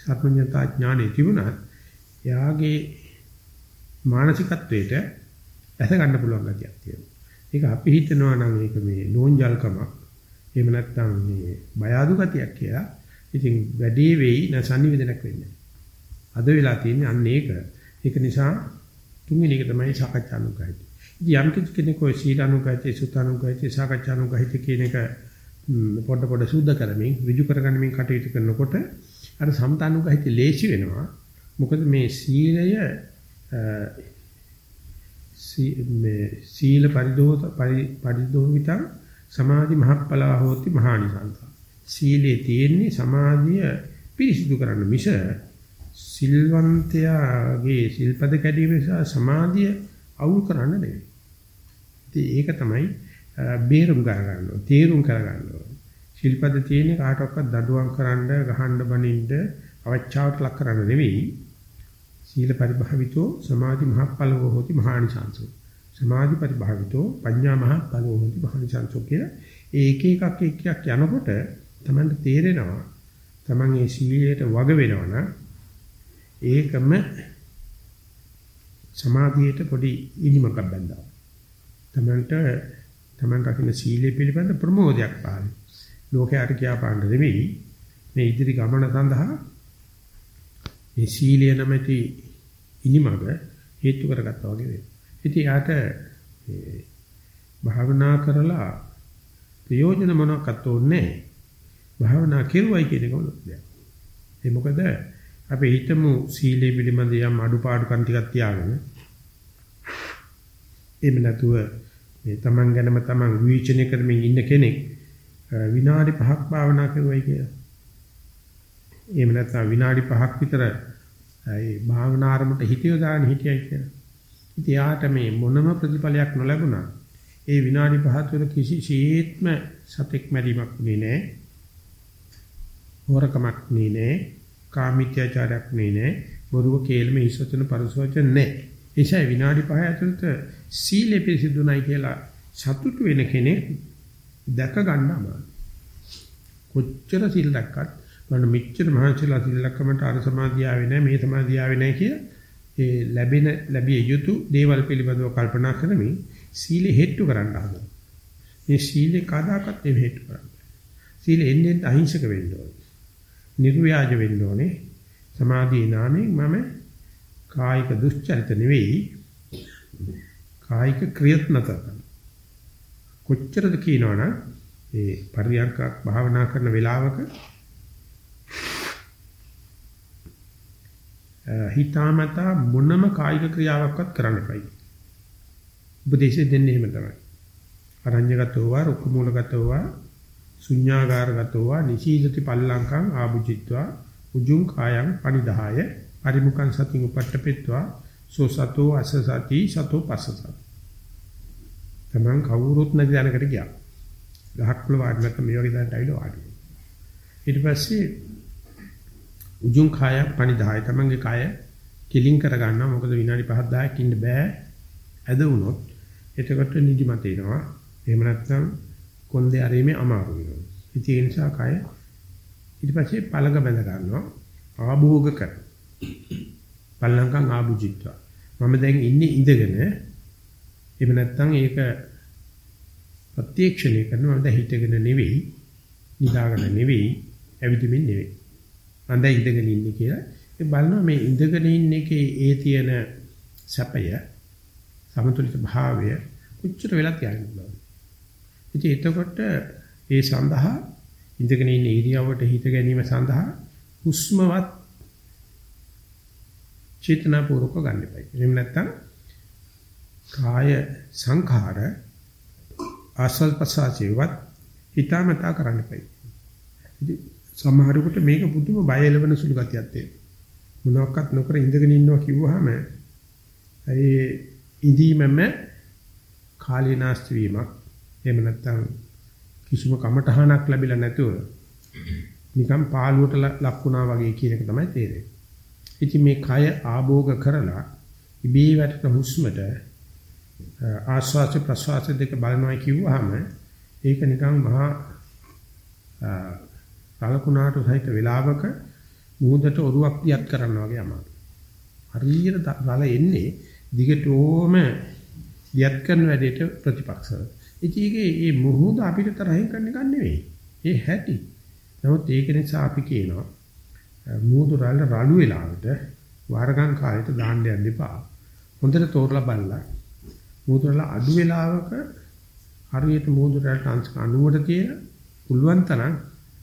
සර්වඥතා ඥානෙ තිබුණත් එයාගේ මානසිකත්වයට ඇස ගන්න පුළුවන් ගතියක් තියෙනවා. ඒක අපි හිතනවා නම් මේක මේ නෝන්ජල්කමක් එහෙම නැත්නම් මේ බය අඩු ගතියක් කියලා. ඉතින් වැඩි වෙයි නැසන්නිවේදනක් වෙන්නේ. අද වෙලා තියෙන්නේ අන්න ඒක. ඒක නිසා තුන්වෙනි එක තමයි සාකච්ඡානුගහිත. ඉතින් යම් කෙනෙක් ඔය සීලානුගහිත, සුතානුගහිත, සාකච්ඡානුගහිත කියන එක පොඩ පොඩ සුද්ධ කරමින්, ඍජු කරගන්නමින් කටයුතු කරනකොට අර සම්තානුගහිත ලේසි වෙනවා. මොකද මේ සීලය මේ සීල පරිදෝත පරිදෝවිතං සමාධි මහප්පලා හෝති මහානිසංස. සීලේ තියෙන්නේ සමාධිය පිරිසිදු කරන්න මිස සිල්වන්තයාගේ සිල්පද කැඩීම නිසා සමාධිය අවුල් කරන්න නෙවෙයි. ඉතින් ඒක තමයි බේරුම් ගන්න ඕන, තීරුම් කරගන්න ඕන. සිල්පද තියෙන්නේ කාටවත් දඩුවම් කරන්න, ගහන්න බනින්න, අවචාවට ලක් කරන්න නෙවෙයි. සීල පරිභාවිතෝ සමාධි මහප්පලෝ හෝති මහානිසංසෝ. සමාධි පරිභාවිතෝ පඤ්ඤා මහප්පලෝ හෝති මහානිසංසෝ කියලා ඒ එක එකක් එක එකක් යනකොට තමයි තේරෙනවා. Taman ඒ සීලයට වග වෙනවනම් ඒකම සමාධියට පොඩි ඉනිමකක් බඳා. තමන්ට තමන් රකින්න සීලය පිළිබඳ ප්‍රමෝදයක් පාන. ලෝකයට කියා පාන්න නෙවෙයි මේ ඉදිරි ගමන සඳහා මේ සීලය නැමැති ඉනිමක හේතු කරගත්තා වගේ වෙනවා. ඉතින් යාට භාවනා කරලා ප්‍රයෝජන මොනක්වත් ඕනේ නැහැ. භාවනා කෙරුවයි කියන එක මොකද? ඒ මොකද අපි හිතමු සීලේ පිළිබඳ යම් අඩුපාඩුකම් ටිකක් තියාගෙන එහෙම නැතුව මේ Taman ගැනම Taman විචනය කරමින් ඉන්න කෙනෙක් විනාඩි 5ක් භාවනා කරුවයි කියලා. එහෙම නැත්නම් විනාඩි 5ක් විතර ඒ භාවනා ආරමුණට හිතියෝ දාන හිටියයි කියලා. ඉතින් යාට මේ මොනම ප්‍රතිඵලයක් නොලැබුණා. ඒ විනාඩි 5 තුළ කිසිසේත්ම සතෙක් මැරීමක් නේ නෑ. හොරකමක් නේ නෑ. කාමීත්‍යචාරයක් නේ නෑ. බොරුව කේලම ඉස්සතන පරිසවචන නෑ. ඒසයි විනාඩි 5 ඇතුළත සීලෙ පිසිදුණයි කියලා සතුටු වෙන කෙනෙක් දැක ගන්න අමාරුයි. කොච්චර සිල් දැක්කත් මම මෙච්චර මහන්සිලා සිල් දැක්කමට අර සමාධිය ආවේ නැහැ මේ සමාධිය ආවේ නැහැ කිය ඒ ලැබෙන ලැබිය යුතු දේවල් පිළිබඳව කල්පනා කරමින් සීලෙ හෙට්ටු කරන්න හදනවා. මේ සීලෙ කදාකත් එමෙ හෙට්ටු කරන්න. සීලෙ එන්නේ අහිංසක වෙන්න ඕනේ. නිර්ව්‍යාජ වෙන්න ඕනේ. සමාධියේ නාමයෙන් මම කායික දුස්චරිත නෙවෙයි කායික ක්‍රියත් නැතර කොච්චරද කියනවනම් ඒ පරියන්කක් භාවනා කරන වෙලාවක හිතාමතා මොනම කායික ක්‍රියාවක්වත් කරන්න එපයි. උපදේශ දෙන්නේ එහෙම තමයි. අරඤ්‍යගතෝවා රුක්මූලගතෝවා ශුඤ්ඤාගාරගතෝවා නිශීලති පල්ලංකං ආභුජිත්වා උජුං කායං පනිදාය පරිමුඛං සතින් උපට්ඨපෙත්වා සෝ සතෝ අසසති සතෝ පස්සසති තමන් කවුරුත් නැති දැනකට ගියා. ගහක් වල වාඩි නැත්නම් මේ වගේ දැනට ඇවිල්ලා වාඩි ඊට පස්සේ උජුං කාය පනිදාය තමන්ගේ කාය කිලින් කර ගන්නවා මොකද විනාඩි 5 10ක් ඉන්න බෑ. ඇද වුණොත් එතකොට නිදිමත එනවා. එහෙම නැත්නම් කොන්දේ අරීමේ අමාරු වෙනවා. ඉතින් ඒ නිසා කාය ඊට පස්සේ පළඟ බැඳ ගන්නවා. ආභෝග කර. පල්ලංකම් ආභුජිත්වා. මම දැන් ඉන්නේ ඉඳගෙන. එහෙම නැත්නම් ඒක ප්‍රත්‍යක්ෂණය කරනවා මම දැන් හිතගෙන නෙවෙයි නිදාගෙන නෙවෙයි ඇවිදිමින් නෙවෙයි. මම දැන් ඉඳගෙන ඉන්නේ කියලා. ඒ බලනවා මේ ඉඳගෙන ඉන්න එකේ ඒ තියෙන සැපය සමතුලිත භාවය කොච්චර වෙලා තියන්නේ ඉතින් එතකොට ඒ සඳහා ඉඳගෙන ඉන්න ඉරියව්වට හිත ගැනීම සඳහා හුස්මවත් චේතනාපූර්වක ගන්න එපයි. එහෙම නැත්නම් කාය සංඛාර ආසල් පසාචේවත් හිතාමතා කරන්න එපයි. ඉතින් සමහරෙකුට මේක පුදුම බය එලවන සුළු ගතියක් තියෙනවා. මොනවාක්වත් නොකර ඉඳගෙන ඉන්නවා කිව්වහම ඒ ඉදීමම කාලීනාස්ති වීමක් එහෙම නැත්නම් කිසිම කමටහනක් ලැබිලා නැතුව නිකන් පාළුවට ලක් වුණා වගේ කියන එක තමයි තේරෙන්නේ. ඉතින් මේ කය ආභෝග කරලා ඉබේ වැටෙන හුස්මට ආස්වාස ප්‍රස්වාස දෙක බලනවා කිව්වහම ඒක නිකන් මහා කලකුණාට සහිත වෙලාවක මුහුදට ඔරුවක් දියත් කරනවා වගේ අමාරු. හරියට රළ එන්නේ දිගටම දියත් කරන වැඩේට ප්‍රතිපක්ෂව. ඉතින් ඒකේ මේ මුහුද අපිට තරහින් කරන්න ගන්න නෙවෙයි. ඒ හැටි. නමුත් ඒක නිසා අපි කියනවා මුහුදු රළ රළු වෙලාවට වාරගම් කාලයට දාන්න යන්න එපා. හොඳට තෝරලා බලලා මුහුදු රළ අඩු වෙලාවක හරියට මුහුදු රළට අංශ 90ට තියෙන පුළුවන් තරම්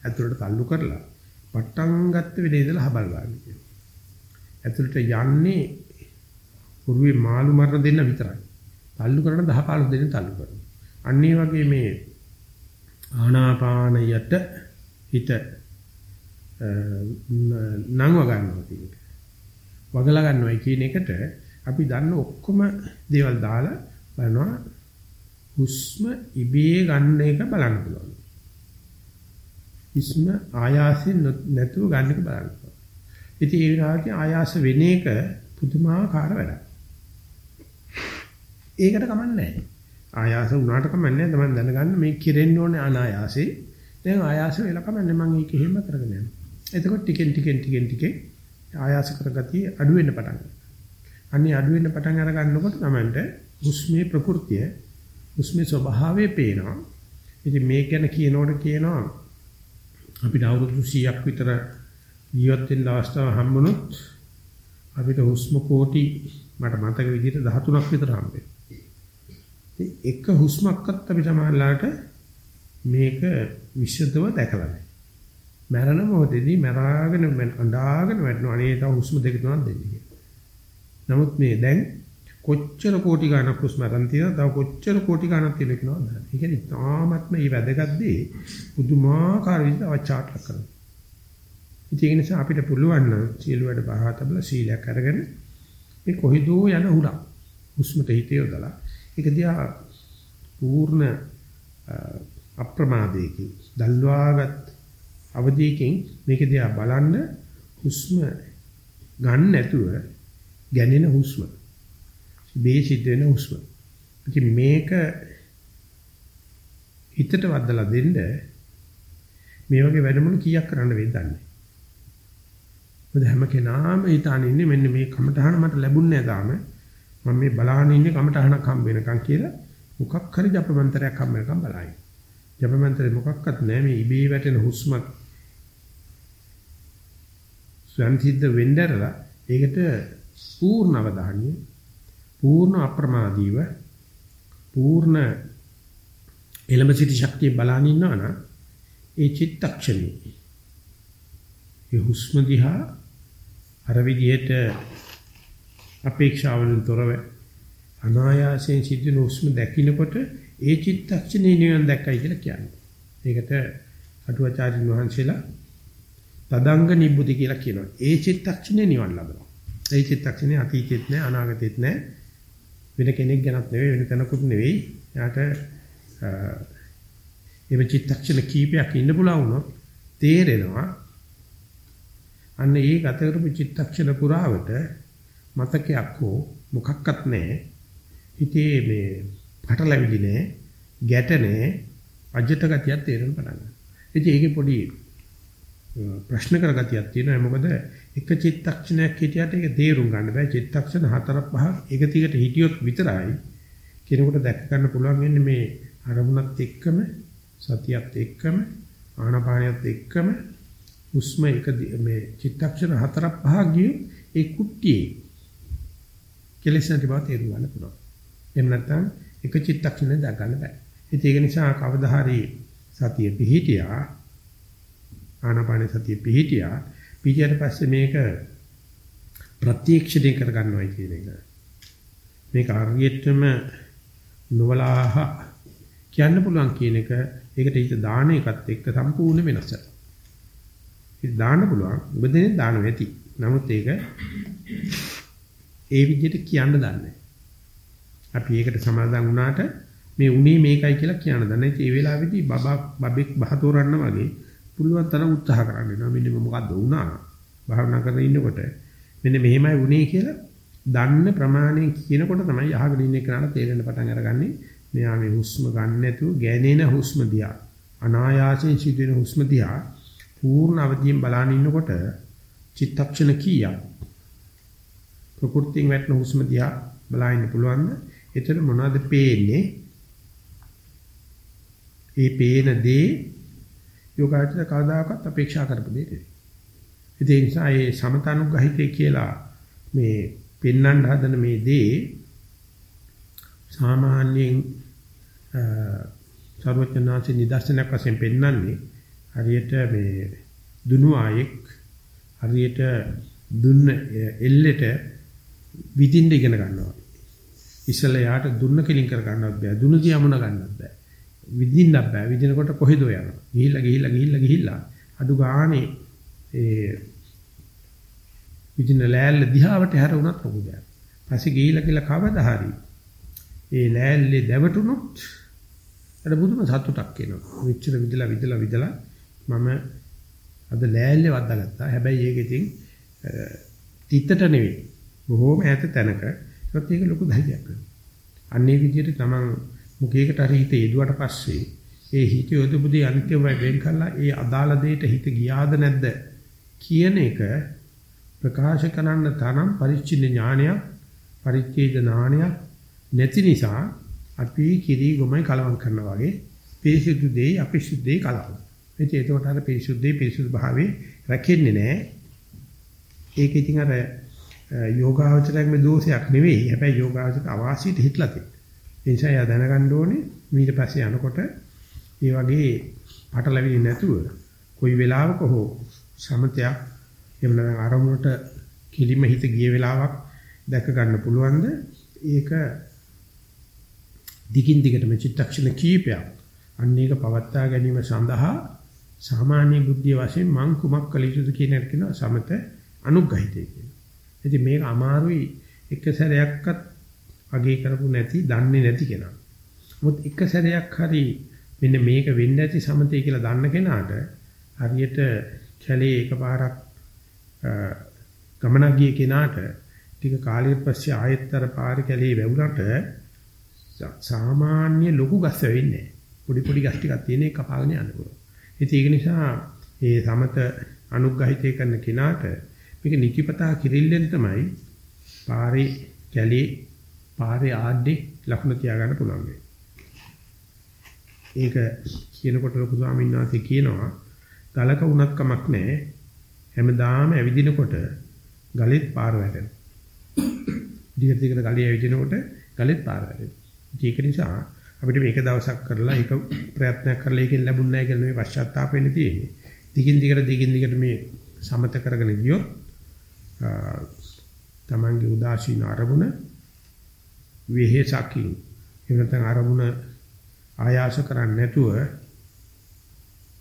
ඇතුළට තල්ලු කරලා පට්ටම් ගත්ත වෙලේ ඉඳලා හබල් ගන්න කියනවා. ඇතුළට යන්නේ පුරුවේ මාළු මරන දෙන්න විතරයි. තල්ලු කරන 10 15 දෙනෙක් තල්ලු කරනවා. අන්න ඒ වගේ මේ ආනාපානයට හිත නංව ගන්නවා කියන එක. වගලා ගන්නවා කියන එකට අපි දන්න ඔක්කොම දේවල් දාලා බලනවා හුස්ම ඉබේ ගන්න එක බලන්න පුළුවන්. හුස්ම ආයාසෙන් නැතුව ගන්න එක බලන්න පුළුවන්. ඉතින් ඒ විදිහට ආයාස වෙන එක පුදුමාකාර වැඩක්. ඒකට කමන්නේ නැහැ. ආයාස වුණාට කමන්නේ නැහැ. තමයි දැනගන්න මේ කිරෙන්න ඕනේ අනායාසේ. දැන් ආයාස වෙලා කමන්නේ මම ඒක එහෙම කරගෙන යනවා. එතකොට ටිකෙන් ටිකෙන් ටිකෙන් ටිකේ ආයාස කරගතිය අඩු වෙන්න පටන් ගන්නවා. අන්නේ අඩු වෙන්න පටන් අර ගන්නකොට තමයි හුස්මේ ප්‍රകൃතිය හුස්මේ ස්වභාවය පේනවා. ඉතින් මේක ගැන කියනකොට කියනවා අපිට අවුරුදු 100ක් විතර ජීවත් වෙන්න අවස්ථාව හම්බුනොත් අපිට හුස්ම කෝටි මට මතක විදිහට 13ක් විතර හම්බෙයි. එක හුස්මක්වත් අපි සමානලාට මේක විශදව දැකලා නැහැ. මරණ මොහොතේදී මරාගෙන අඬාගෙන වැටෙනවා. අනේ තව හුස්ම දෙක තුනක් දෙන්න කියලා. නමුත් මේ දැන් කොච්චර කෝටි ගණක් හුස්ම ගන්න තියෙනවද? තව කොච්චර කෝටි ගණක් තියෙනවද කියනවද? ඒ කියන්නේ තාමත්ම මේ වැදගත් දේ පුදුමාකාර විදිහට අවචාට් කරනවා. ඒ නිසා අපිට පුළුවන් නම් සියලු වැඩ බහා තබලා සීලයක් අරගෙන මේ කොහිදෝ යන උඩ හුස්මට හිත යොදලා ඒක දිහා පූර්ණ අප්‍රමාදයකින් දල්වාගත් අවධියකින් මේක දිහා බලන්න හුස්ම ගන්න නැතුව ගැනෙන හුස්ම මේ සිද්ධ වෙන හුස්ම. ඉතින් මේක හිතට වදලා දෙන්න මේ වගේ වැඩමුළු කීයක් කරන්න වෙද්දන්නේ. මොකද හැම කෙනාම හිතාන ඉන්නේ මෙන්න මේ කමටහන මට ලැබුණේ නැහැ මම මේ බලාගෙන ඉන්නේ කමටහනක් හම්බ වෙනකන් කියලා මොකක් හරි ජපමන්ත්‍රයක් හම්බ වෙනකන් බලائیں. ජපමන්ත්‍රේ මොකක්වත් නැහැ මේ ඉබේ වැටෙන හුස්මක්. ස්වන්තිද්ද වෙnderලා ඒකට පූර්ණ අවධානය පූර්ණ අප්‍රමාදීව පූර්ණ එළඹ සිටි ශක්තිය බලන ඉන්නවා නම් ඒ චිත්තක්ෂණේ ඒ හුස්ම දිහා අර විදිහට අපේක්ෂාවලින් තොරව අනායාසයෙන් සිදුවන හුස්ම දකින්නකොට ඒ චිත්තක්ෂණේ නිවන් දැක්කයි කියලා කියන්නේ. ඒකට අටුවාචාර්ය වහන්සේලා තදංග නිබ්බුති කියලා කියනවා. ඒ චිත්තක්ෂණේ නිවන් ලබනවා. ඒ චිත්තක්ෂණේ අතීතෙත් නැහැ අනාගතෙත් නැහැ. වෙන කෙනෙක් ගැනත් නෙවෙයි වෙන තැනකුත් නෙවෙයි. යාට ඒ චිත්තක්ෂණ කීපයක් ඉන්න පුළුවන් වුණොත් තේරෙනවා අන්න ඒ ගත කරපු චිත්තක්ෂණ පුරාවට මතකයක් හෝ මොකක්වත් නැහැ. හිතේ මේ පටලැවිලි නැහැ, ගැට නැහැ, අජට ගතියක් තේරෙන්න පටන් ගන්නවා. ඉතින් ඒකේ පොඩි ප්‍රශ්න කරගතියක් තියෙනවා. මොකද එක චිත්තක්ෂණයක් හිටියට ඒක තේරුම් ගන්න බෑ. චිත්තක්ෂණ හතර පහක් එක තිකට හිටියොත් විතරයි කෙනෙකුට දැක ගන්න පුළුවන් වෙන්නේ මේ අරමුණත් එක්කම සතියත් එක්කම ආනාපානියත් එක්කම හුස්ම එක මේ චිත්තක්ෂණ හතර පහක් ගිය ඒ කුට්ටියේ කෙලෙස් නැති බව තේරුම් ගන්න පුළුවන්. එහෙම නැත්නම් එක චිත්තක්ෂණයක් දා ගන්න බෑ. ඒක නිසා කවදා හරි සතිය පිහිටියා ආනාපාන සතිය පිහිටියා පිටියට පස්සේ මේක ප්‍රත්‍යක්ෂණය කර ගන්නවයි කියන එක. මේක හරියටම නොවලාහ කියන්න පුළුවන් කියන එක ඒකට ඊට දාන එකත් එක්ක සම්පූර්ණ වෙනස. ඒක දාන්න පුළුවන්. ඔබ දෙනේ දාන වෙති. නමුත් ඒක ඒ විදිහට කියන්න දන්නේ අපි ඒකට සමාදන් වුණාට මේ උනේ මේකයි කියලා කියන්න දන්නේ. ඒ වෙලාවේදී බබා බබෙක් බහතෝරන්න වගේ පුළුවන් තරම් උත්සාහ කරන්න වෙනවා. මෙන්න මොකද්ද වුණා? භාවනා කරගෙන ඉන්නකොට මෙන්න මෙහෙමයි වුණේ කියලා දන්න ප්‍රමාණය කියනකොට තමයි අහගෙන ඉන්න කෙනාට තේරෙන්න පටන් අරගන්නේ. මෙයා මේ හුස්ම ගන්න නැතුව ගැනෙන හුස්ම දිහා අනායාසයෙන් සිදුවෙන හුස්ම දිහා පූර්ණ අවදියෙන් බලන ඉන්නකොට චිත්තක්ෂණ කීයක් ප්‍රකෘතියෙන් වැටෙන හුස්ම දිහා බලන්න පුළුවන්ද? එතන මොනවද පේන්නේ? ඒ පේන දේ යෝගාචර කවදාකවත් අපේක්ෂා කරපු දෙයක් නෙවෙයි. ඒ නිසා මේ සමතනුග්‍රහිතය කියලා මේ පෙන්වන්න හදන මේ දේ සාමාන්‍යයෙන් සර්වඥාන්සේ නිදර්ශනයක් වශයෙන් පෙන්වන්නේ හරියට මේ දුනු ආයෙක් හරියට දුන්න එල්ලෙට විදින්න ඉගෙන ගන්නවා. ඉස්සෙල්ලා යාට දුන්න කෙලින් කර ගන්නවත් බෑ. දුනු දියමුණ ගන්නවත් බෑ. විදින්නත් බෑ. විදිනකොට කොහෙද යනවා. ගිහිල්ලා ගිහිල්ලා ගිහිල්ලා ගිහිල්ලා අඩු ගානේ ඒ විදින ලෑල්ල දිහාවට හැරුණත් ලොකු දෙයක්. පස්සේ ගිහිල්ලා කියලා කවදා හරි ඒ ලෑල්ලේ දැවටුනොත් අර බුදුම සතුටක් එනවා. මෙච්චර විදලා විදලා විදලා මම අද ලෑල්ලේ වද්දාගත්තා. හැබැයි ඒක ඉතින් තිත්තට නෙවෙයි. බොහෝම ඈත තැනක. ඒත් ඒක ලොකු ධෛර්යයක් වෙනවා. අන්නේ විදිහට තමන් මුඛයකට හරි හිත යෙදුවට පස්සේ ඒ හිත යොදපුදී අනිත්‍යමයි වෙන් කළා ඒ අදාළ දෙයට හිත ගියාද නැද්ද කියන එක ප්‍රකාශ කරන්න තරම් පරිච්ඡින්න ඥානයක් පරිච්ඡේද ඥානයක් නැති නිසා අපි කිරි ගොමයි කලවම් කරනවා වගේ පිරිසුදු දෙයි අපිරිසුදු දෙයි කලවම්. එතකොට ඒකට අර පිරිසුදු දෙයි පිරිසුදු භාවයේ රැකෙන්නේ නැහැ. ඒක ඉතින් අර යෝගාවචරයේ දෝෂයක් නෙවෙයි. හැබැයි යෝගාවචරක අවාසියට හිටලා තියෙනවා. ඒ නිසා යා දැනගන්න ඕනේ ඊට පස්සේ යනකොට මේ වගේ පටලැවිලි නැතුව කොයි වෙලාවක හෝ සමතයක් එහෙම නැත්නම් අරමුණට කිලිම හිත ගිය වෙලාවක් දැක ගන්න පුළුවන්ද ඒක දිගින් දිගටම චිත්තක්ෂණ කීපයක් අන්න ඒක පවත්වා ගැනීම සඳහා සාමාන්‍ය බුද්ධිය වශයෙන් මං කුමක් කළ යුතුද කියන එක කියනවා සමත අනුග්‍රහිතය කියනවා. ඉතින් මේක අමාරුයි එක සැරයක්වත් අගේ කරපු නැති දන්නේ නැති කෙනා. මොකද එක සැරයක් හරි මෙන්න මේක වෙන්න ඇති සමතේ කියලා දන්න කෙනාට හරියට කැලේ එකපාරක් ගමනක් ගිය කෙනාට ටික කාලයකට පස්සේ ආයෙත්තර පාරේ කැලේ වැවුනට සාමාන්‍ය ලොකු ගස් වෙන්නේ පොඩි පොඩි ගස් ටිකක් තියෙන එක කපාගෙන යන්න පුළුවන්. ඉතින් ඒක නිසා මේ සමත අනුග්‍රහිතය කරන කෙනාට මේක නිකිපතා කිරිල්ලෙන් තමයි පාරේ කැලේ පාරේ ආද්දේ ලකුණ තියාගන්න පුළුවන්. ඒක කියනකොට ලොකු ස්වාමීන් වහන්සේ කියනවා ගලක උනත් කමක් නැහැ. හැමදාම ඇවිදිනකොට ගලෙත් පාර වැටෙනවා. දිගට දිගට ගලිය ඇවිදිනකොට ගලෙත් පාර වැටෙනවා. ඒක නිසා අපිට මේක දවසක් කරලා ඒක ප්‍රයත්නයක් කරලා ඒකෙන් ලැබුණ නැහැ කියලා මේ පශ්චාත්තාප වෙන්න තියෙන්නේ. දිගින් දිගට දිගින් දිගට මේ සමත කරගෙන ගියොත් තමන්ගේ උදාසීන අරමුණ විහෙසකින් එනතන අරමුණ ආයාස කරන්නේ නැතුව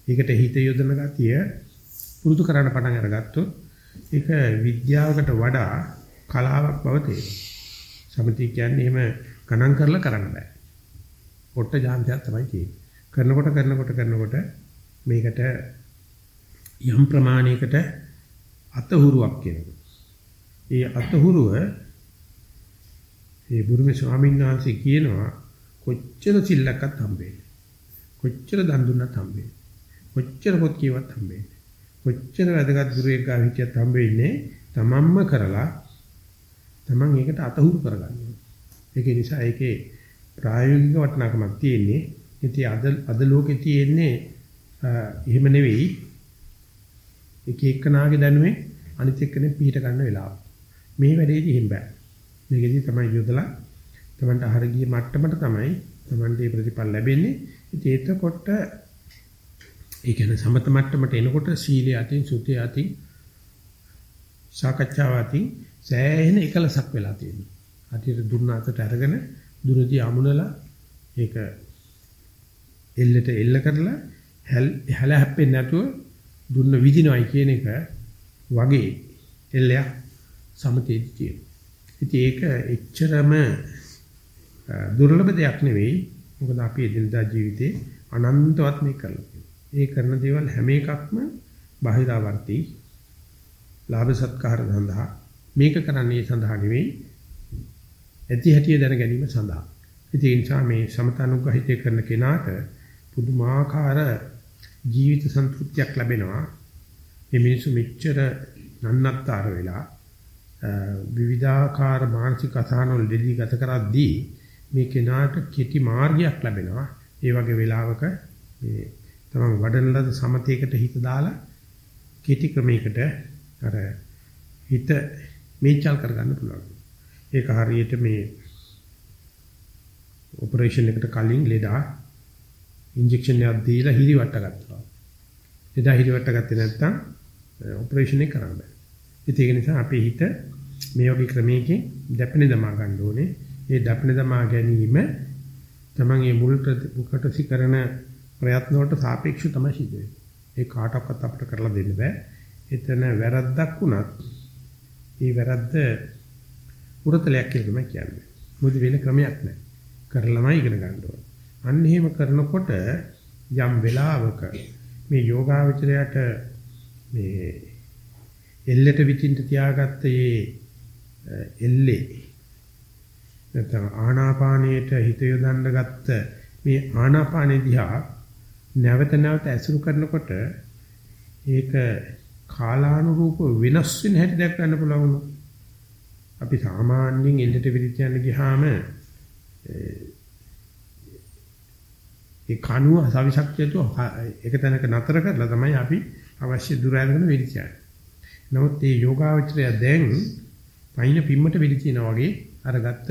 ඒකට හිත යොදන ගතිය පුරුදු කරන්න පටන් අරගත්තොත් ඒක විද්‍යාවකට වඩා කලාවක් බව තේරෙනවා. සමති කියන්නේ එහෙම ගණන් කරලා කරන්න බෑ. පොට්ට ජාන්තියක් තමයි තියෙන්නේ. කරනකොට කරනකොට කරනකොට මේකට යම් ප්‍රමාණයකට අතහුරුවක් කියනවා. ඒ අතහුරුව ඒ බුරුමේ ස්වාමීන් වහන්සේ කියනවා කොච්චර සිල්ලක්වත් හම්බෙන්නේ. කොච්චර දන් දුන්නත් හම්බෙන්නේ. කොච්චර පොත් කියවත් හම්බෙන්නේ. කොච්චර වැදගත් ගුරුවෙක් ගාව හිටියත් හම්බෙන්නේ තමන්ම කරලා තමන් ඒකට අතහුරු කරගන්නවා. ඒක නිසා ඒකේ ප්‍රායෝගික වටිනාකමක් තියෙන්නේ. ඉතින් අද අද ලෝකේ තියෙන්නේ එහෙම නෙවෙයි. එක එක්කනාගේ දැනුමේ අනිත් එක්කනේ පිට ගන්න වෙලාව. මේ වැඩේදී එහෙම බෑ. මේකෙදි තමයි යොදලා තමන්ට අහර ගිය මට්ටමට තමයි තමන්ට මේ ප්‍රතිඵල ලැබෙන්නේ. ඉතින් එතකොට ඒ කියන්නේ සමත මට්ටමට එනකොට සීලය අතින් සුතිය අතින් සාකච්ඡාව අතින් සෑහෙන එකලසක් වෙලා තියෙනවා. අතිර දුන්න අතට අරගෙන දුරදී අමුණලා ඒක එල්ලට එල්ල කරලා හැල හැප්පෙන්නේ නැතුව දුන්න විදිනවයි කියන එක වගේ එල්ලයක් සමතේදී තියෙනවා. ඉතින් ඒක එච්චරම දුර්ලභ දෙයක් නෙවෙයි. මොකද අපි එදිනදා ජීවිතේ අනන්තවත් මේ කරලා ඒ කරන දේවල් හැම එකක්ම බාහිරාවර්ති ලාභ සත්කාර සඳහා මේක කරන්නේ සඳහා නෙවෙයි ඇති හැටිය දැන ගැනීම සඳහා. ඒ නිසා මේ සමතනුග්‍රහිතය කරන කෙනාට පුදුමාකාර ජීවිත සන්තුෂ්තියක් ලැබෙනවා. මේ මිනිස්සු මෙච්චර නන්නත්තර වෙලා විවිධාකාර මානසික අසහනවල දෙලී ගත කරද්දී මේ කෙනාට කිටි මාර්ගයක් ලැබෙනවා. ඒ වගේ වෙලාවක මේ තමන් වඩන ලද සමතේකට හිත දාලා කිටි ක්‍රමයකට අර හිත මේචල් කරගන්න පුළුවන්. ඒක හරියට මේ ඔපරේෂන් එකට කලින් ලෙඩා ඉන්ජෙක්ෂන් එකක් දීලා හිරිවට ගත්තා. ලෙඩා හිරිවට ගත්තේ නැත්නම් ඔපරේෂන් එක කරන්න බෑ. ඒක නිසා අපේ හිත මේ වගේ ක්‍රමයකින් දැපෙන දමා ගන්න ඕනේ. ඒ දැපෙන දමා ගැනීම තමන්ගේ මුල් ප්‍රතිපකටසි කරන ප්‍රයත්න වලට සාපේක්ෂව තමයි සිද්ධ වෙන්නේ. ඒ කාටවත් අපිට කරලා දෙන්න බෑ. එතන වැරද්දක් වුණත් ඒ වැරද්ද උරතලයක් කියලා තමයි කියන්නේ. මොකද වෙන ක්‍රමයක් නැහැ. කරලමයි ඉගෙන ගන්න ඕනේ. අන්න එහෙම කරනකොට යම් වෙලාවක මේ යෝගාවචරයට මේ එල්ලට විචින්ත තියාගත්ත මේ එල්ලේ නැත්නම් ආනාපානයට හිත යොදන්න ගත්ත මේ ආනාපානෙ දිහා නැවත නැවත ඇසුරු කරනකොට ඒක කාලානුරූප වෙනස් වෙන හැටි දැක් ගන්න පුළුවන්. අපි සාමාන්‍යයෙන් එල්ලට විදිහට යන ගියාම ඒ කණුව සවිශක්තියතු එක තැනක නතර කරලා තමයි අපි අවශ්‍ය දුර යනකන වෙලිචයන්නේ. නමුත් මේ යෝගාවචරය දැන් පයින් පිම්මට වෙලිචිනා වගේ අර ගත්ත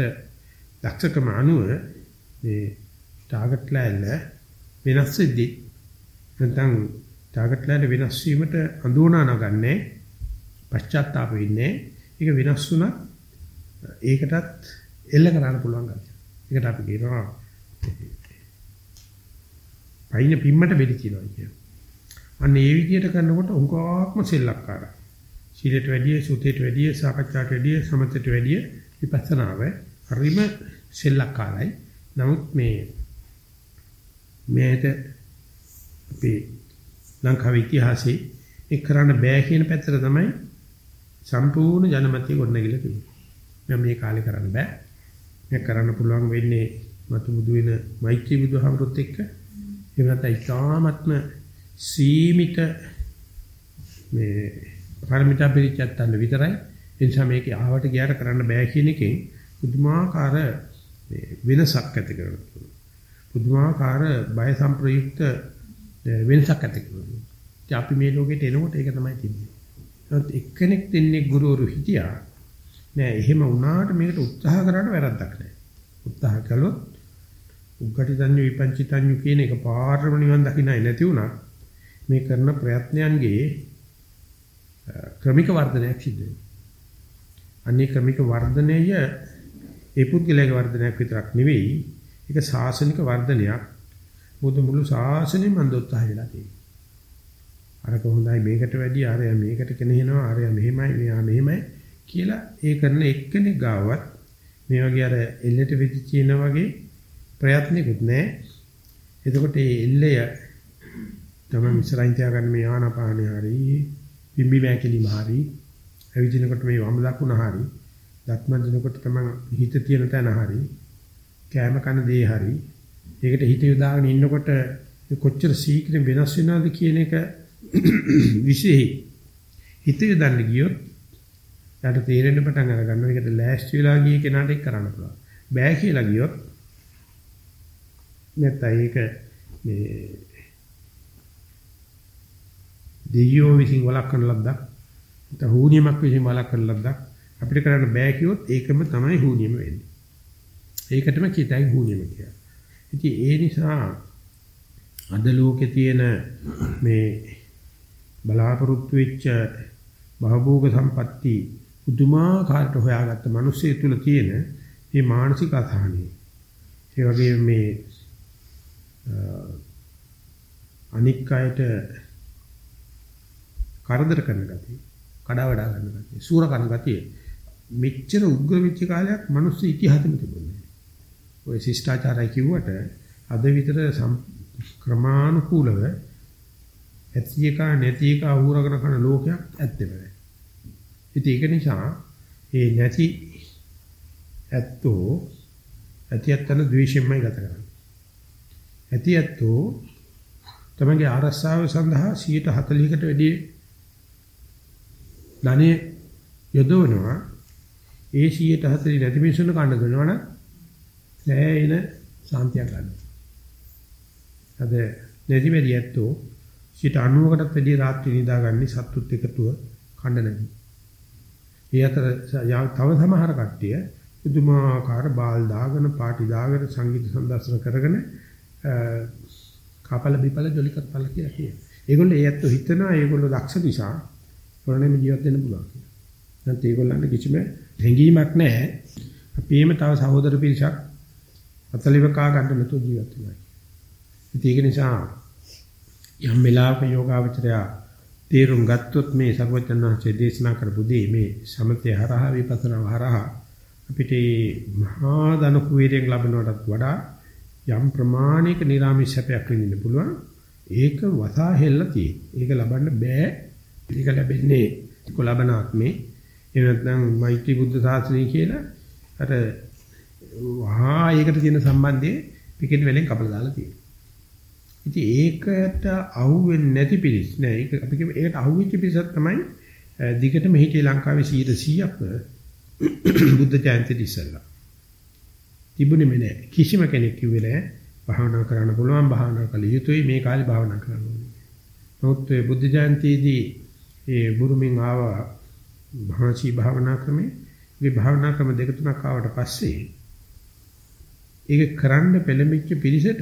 දක්ෂකම අනුව මේ ටාගට් ලෑල්ල වෙනස් වෙද්දී නැත්නම් ටාගට් ලෑල්ල වෙනස් වීමට අඳුනා නගන්නේ පශ්චාත්තාප වෙන්නේ ඒක වෙනස් වුණා ඒකටත් එල්ල කරන්න පුළුවන් ගැතිය. ඒකට අපි කියනවා පයින් පිම්මට වෙඩි කියනවා කියන්නේ. අන්න ඒ විදිහට කරනකොට උංගාක්ම සෙල්ලක්කාරයි. සීලයට වැඩිය, සුතේට වැඩිය, සාකච්ඡාට වැඩිය, සමතට වැඩිය විපස්සනාව හරිම සෙල්ලක්කාරයි. නමුත් මේ මේට අපේ ලංකාවේ ඉතිහාසයේ ඒ කරන්න බෑ කියන පැත්තට තමයි සම්පූර්ණ ජනමතය ගොඩනැගිලා තියෙන්නේ. මම මේ කාලේ කරන්න බෑ. මේ කරන්න පුළුවන් වෙන්නේ මතු බුදු වෙන මෛත්‍රී බුදුහමරුත් එක්ක. එහෙම නැත්නම් ඉතාමත්ම සීමිත මේ පාරමිතා පිළිච්ඡත්තන්න විතරයි. ඒ නිසා මේක ආවට ගියාට කරන්න බෑ කියන එකෙන් පුදුමාකාර වෙනසක් ඇති කරනවා. පුදුමාකාර බය සම්ප්‍රයුක්ත වෙනසක් ඇති කරනවා. අපි මේ ලෝකෙට එනකොට ඒක තමයි තිබෙන්නේ. නමුත් එක්කෙනෙක් දෙන්නේ ගුරුවරු හිටියා. නෑ එහෙම වුණාට මේකට උත්සාහ කරාට වැරද්දක් නෑ. උත්සාහ කළොත් උග්ගටිතඤ්ඤ විපංචිතඤ්ඤ කියන එක පාරම නිවන් දකින්නයි නැති වුණා. මේ කරන ප්‍රයත්නයන්ගේ ක්‍රමික වර්ධනයක් සිද්ධ වෙනවා. අනේ ක්‍රමික වර්ධනය ඒ පුද්ගලයාගේ වර්ධනයක් විතරක් නෙවෙයි ඒක සාසනික වර්ධනයක්. මොකද මුළු සාසනෙම මන් දොත්තා වෙලා තියෙනවා. අර කොහොඳයි මේකට වැඩි ආරය මේකට කෙනෙහිනවා ආරය මෙහෙමයි මෙයා මෙහෙමයි කියලා ඒ කරන එක්කෙනෙක් ගාවත් මේ වගේ අර එල්ලට වෙදිච්චින වගේ ප්‍රයත්නිකුත් නැහැ. එතකොට මේ එල්ලය තමයි ඉස්සරහින් තියාගන්න මේ ආනාපානිය හරියි පිම්බි මෑකිලිම හරි. ඇවිදිනකොට මේ වම දකුණ හරි. දත්ම දිනකොට තමයි හිත තියෙන තැන හරි. කෑම කන දේ හරි. ඒකට හිත යොදාගෙන ඉන්නකොට කොච්චර ශීක්‍රයෙන් වෙනස් වෙනවද කියන එක විශේෂයි. හිත යොදන්න ගියොත් යාට තේරෙන්න පටන් අර ගන්නවා ඒකට ලෑස්ති වෙලා ගිය කෙනාට ඒක කරන්න පුළුවන්. බෑ කියලා ගියොත් නැත්නම් ඒක මේ දෙයියෝ විසින් වළක්වන ලද්දක් නැත්නම් හූනියමක් විසින් වළක්වන ලද්දක් අපිට කරන්න බෑ කිව්වොත් ඒකම තමයි හූනියම වෙන්නේ. ඒකටම කිතයි හූනියම කියන්නේ. ඉතින් ඒ නිසා අද ලෝකේ තියෙන මේ බලාපොරොත්තු වෙච්ච භවභෝග සම්පatti උතුමාකාරට හොයාගත්ත මිනිස්සු තුළ තියෙන මේ මානසික අසහනය. ඒ වගේම මේ අනික් අයට කරදර කරන ගතිය, කඩා වඩා ගන්න ගතිය, සූර කරන ගතිය මෙච්චර උග්‍ර වෙච්ච කාලයක් මිනිස්සු ඉතිහාසෙම තිබුණේ. ඔය ශිෂ්ටාචාරය කිව්වට අද විතර ක්‍රමානුකූලව ඇති එක නැති එක අහුරගෙන කරන ලෝකයක් ඇත්තෙම නැහැ. ඉතින් ඒක නිසා ඒ නැති ඇත්තෝ ඇතියත්තන ද්වේෂයෙන්මයි ගත කරන්නේ. ඇතියත්තෝ තමගේ ආරස්සාව සඳහා 140කට වැඩි ධනෙ යොදවනවා ඒ 140 නැති මිනිස්සුන්ට කන්න දෙනවනම් සෑහෙන සාන්තියක් ගන්නවා. අද නැති මෙරි ඇත්තෝ 90කටත් වැඩි රාත්‍රී නිදාගන්නේ සත්තුත් එකතුව කන්න නැති. ඒ අතර තව සමහර කට්ටිය පුදුමාකාර බාල් දාගෙන පාටි දාගෙන සංගීත සම්දර්ශන කරගෙන කපල බිපල ජොලි කරපල කියලා කියනවා. ඒගොල්ලෝ ඒ ඇත්තෝ හිතනවා ඒගොල්ලෝ දක්ෂ නිසා කොරණෙම ජීවත් වෙන්න පුළුවන් කියලා. නැත්නම් ඒගොල්ලන්ට කිසිම හැඟීමක් නැහැ. අපේම තව සහෝදර පිරිසක් අතලිව කා ගන්න නැතුව ජීවත් වෙනවා. ඉතින් ඒක නිසා යම් වෙලාවක යෝගාවචරය තේරුම් ගත්තොත් මේ සර්වඥාන්සේ දේශනා කරපු දේ මේ සමතේ හරහා විපස්සනා හරහා අපිට මහා ධන කුවේරයෙන් ලැබෙනවටත් වඩා යම් ප්‍රමාණික නිර්ාමිෂපයක් විඳින්න පුළුවන්. ඒක වසා හෙල්ල තියෙන. ඒක ලබන්න බෑ. ඒක ලැබෙන්නේ කොලබනාත්මේ. එහෙම නැත්නම් මෛත්‍රී බුද්ධ ශාසනය කියලා අර වහා ඒකට තියෙන සම්බන්ධය පිටින් වෙලෙන් කපලා දාලා තියෙනවා. ඉතින් ඒකට අහුවෙන්නේ නැති පිරිස් නෑ. ඒක අපි කියමු ඒකට අහුවෙච්ච පිරිසක් තමයි දිගටම හිටියේ ලංකාවේ 100%ක්ම බුද්ධ ජයන්ති ඉස්සෙල්ලා. තිබුණෙම නෑ. කිසිම කෙනෙක් කිව්වේ නෑ භාවනා කරන්න පුළුවන් භාවනා කළ යුතුයි මේ කාලේ භාවනා කරන්න ඕනේ. නමුත් බුද්ධ ජයන්තිදී ඒ බුරුමින් ආව භාෂී භාවනා ක්‍රමේ මේ භාවනා ක්‍රම දෙක තුනක් ආවට පස්සේ ඒක කරන්න පෙළඹිච්ච පිළිසෙට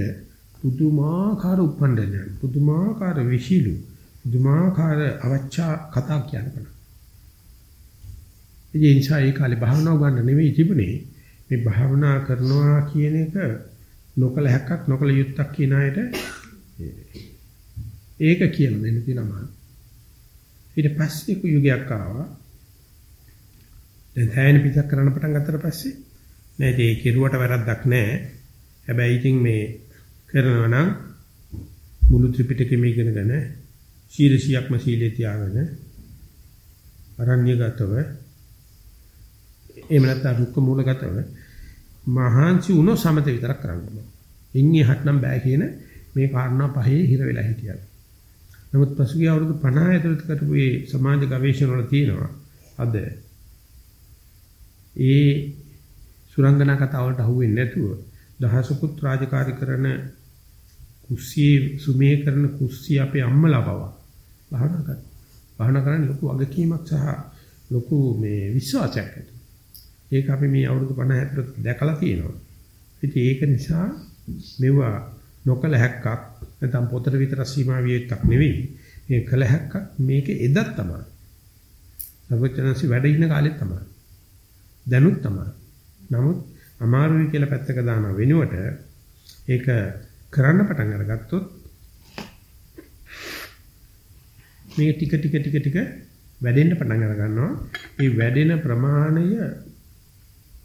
පුදුමාකාර උපණ්ඩනයක් පුදුමාකාර විශීලු පුදුමාකාර අවචා කතා කියනවා. ඒ නිසා ඒ කාලේ භාවනාව ගන්න නෙවෙයි තිබුණේ මේ භාවනා කරනවා කියන එක නොකල හැක්කක් නොකල යුත්තක් කියන අයට ඒක කියන දෙන්න තියෙනවා. ඊට පස්සේ කුයුගයක් ආවා. දැන් හැයන පිටක් කරන්න පටන් ගත්තට පස්සේ නෑ ඒ කෙරුවට වැරද්දක් නෑ. හැබැයි ඉතින් මේ කරනවා නම් මුළු ත්‍රිපිටකෙම ඉගෙනගෙන සීලසියක්ම සීලේ තියාගෙන අරණ්‍යගතව එහෙම නැත්නම් රුක්ක මූලගතව මහාන්සි උනෝ සමත විතරක් කරන්න ඕනේ. ඉන්නේ හත්නම් බෑ කියන මේ කාරණා පහේ හිර වෙලා හිටියා. නමුත් පසුගිය අවුරුදු 50 ඇතුළත කරපු මේ සමාජ ගවේෂණ වල තියෙනවා අද ඒ සුරංගනා කතා වලට අහුවෙන්නේ නැතුව දහසකුත් රාජකාරී කරන කුස්සියේ සුමේ කරන කුස්සිය අපේ අම්මලා පවා භාවනා කරනවා. භාවනා කරන්නේ ලොකු අගකීමක් සහ ලොකු මේ විශ්වාසයක් ඇති. ඒක අපි මේ අවුරුදු 50 ඇතුළත දැකලා තියෙනවා. ඉතින් ඒක නිසා මෙවුවා නොකල හැක්කක් නැත්නම් පොතට විතර සීමා විය යුක්ක් නෙවෙයි. මේ කල හැක්කක් මේක එදත් තමයි. සර්වඥාන්සි වැඩ ඉන්න කාලෙත් තමයි. දැනුත් තමයි. නමුත් අමාරුයි කියලා පැත්තක දාන වෙනුවට ඒක කරන්න පටන් අරගත්තොත් මේ ටික ටික ටික ටික වැඩෙන්න පටන් අර ගන්නවා. මේ වැඩෙන ප්‍රමාණය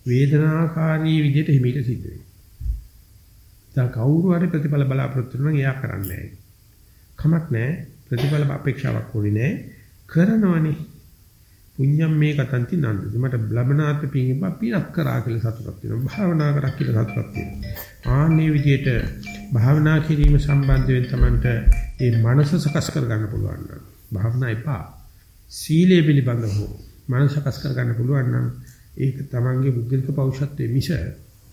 වේදනාකාරී විදිහට හිමීට සිද්ධ වෙනවා. දැන් කවුරු හරි ප්‍රතිඵල බලාපොරොත්තු වෙනවා නම් එයා කරන්නේ නැහැ. කමක් නැහැ. ප්‍රතිඵල අපේක්ෂාවක් ඕනේ නැහැ. කරනවනේ. පුඤ්ඤම් මේ කතන්ති නන්දති. මට ලබනාත් පිංගප පිනක් කරා කියලා සතුටක් තියෙනවා. භාවනා කරා කියලා සතුටක් තියෙනවා. ආන්නේ විදිහට භාවනා කිරීම සම්බන්ධයෙන් Tamanට මේ මනස සකස් කර ගන්න පුළුවන් නම් භාවනා එපා. සීලය පිළිබඳව මනස සකස් කර ගන්න පුළුවන් නම් ඒක Tamanගේ බුද්ධික පෞෂත්වයේ මිස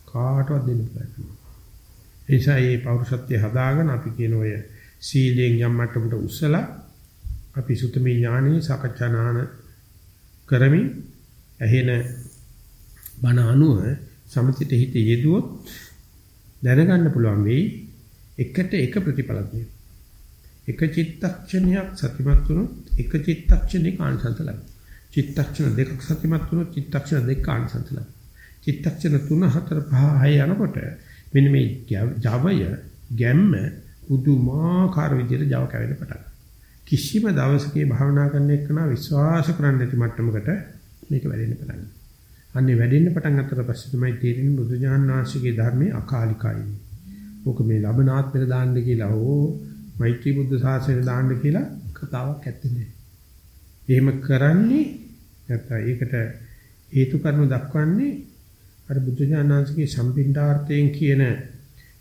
කාටවත් දෙන්න බෑ. එනිසා මේ පෞරුෂත්වය හදාගෙන අපි කියන ඔය සීලයෙන් යම් මට්ටමකට උස්සලා අපි සුතමේ ඥානෙ සකච්ඡානාන කරමින් ඇහෙන බණ අනුව සමතිත හිත යෙදුවොත් දැනගන්න පුළුවන් වෙයි එකට එක ප්‍රතිඵලක් නේ. එක චිත්තක්ෂණයක් සතිමත් වුණොත් එක චිත්තක්ෂණේ කාණසන්ත ලැබෙනවා. චිත්තක්ෂණ දෙකක් සතිමත් වුණොත් චිත්තක්ෂණ දෙක කාණසන්ත ලැබෙනවා. චිත්තක්ෂණ 3 4 5 6 යනකොට මෙන්න මේ ජවය ගැම්ම පුදුමාකාර විදිහට ජව කැවෙන්න පටන් කිසිම දවසකේ භාවනා කරන්න එක්කන විශ්වාස කරන්න නැති මට්ටමකට මේක වැඩෙන්න පටන් අන්නේ වැඩෙන්න පටන් ගන්නතර පස්සේ තමයි තේරෙන්නේ බුදු ඥානනාංශිකේ ධර්මයේ අකාලිකයි. ඕක මේ ලබනාත්මෙට දාන්න කියලා ඕ මෛත්‍රී බුද්ධ ශාසනය දාන්න කියලා කතාවක් ඇත්තේ නෑ. එහෙම කරන්නේ නැත්නම් ඒකට හේතු කරුණු දක්වන්නේ අර බුදු ඥානංශගේ සම්පින්ඩාර්ථයෙන් කියන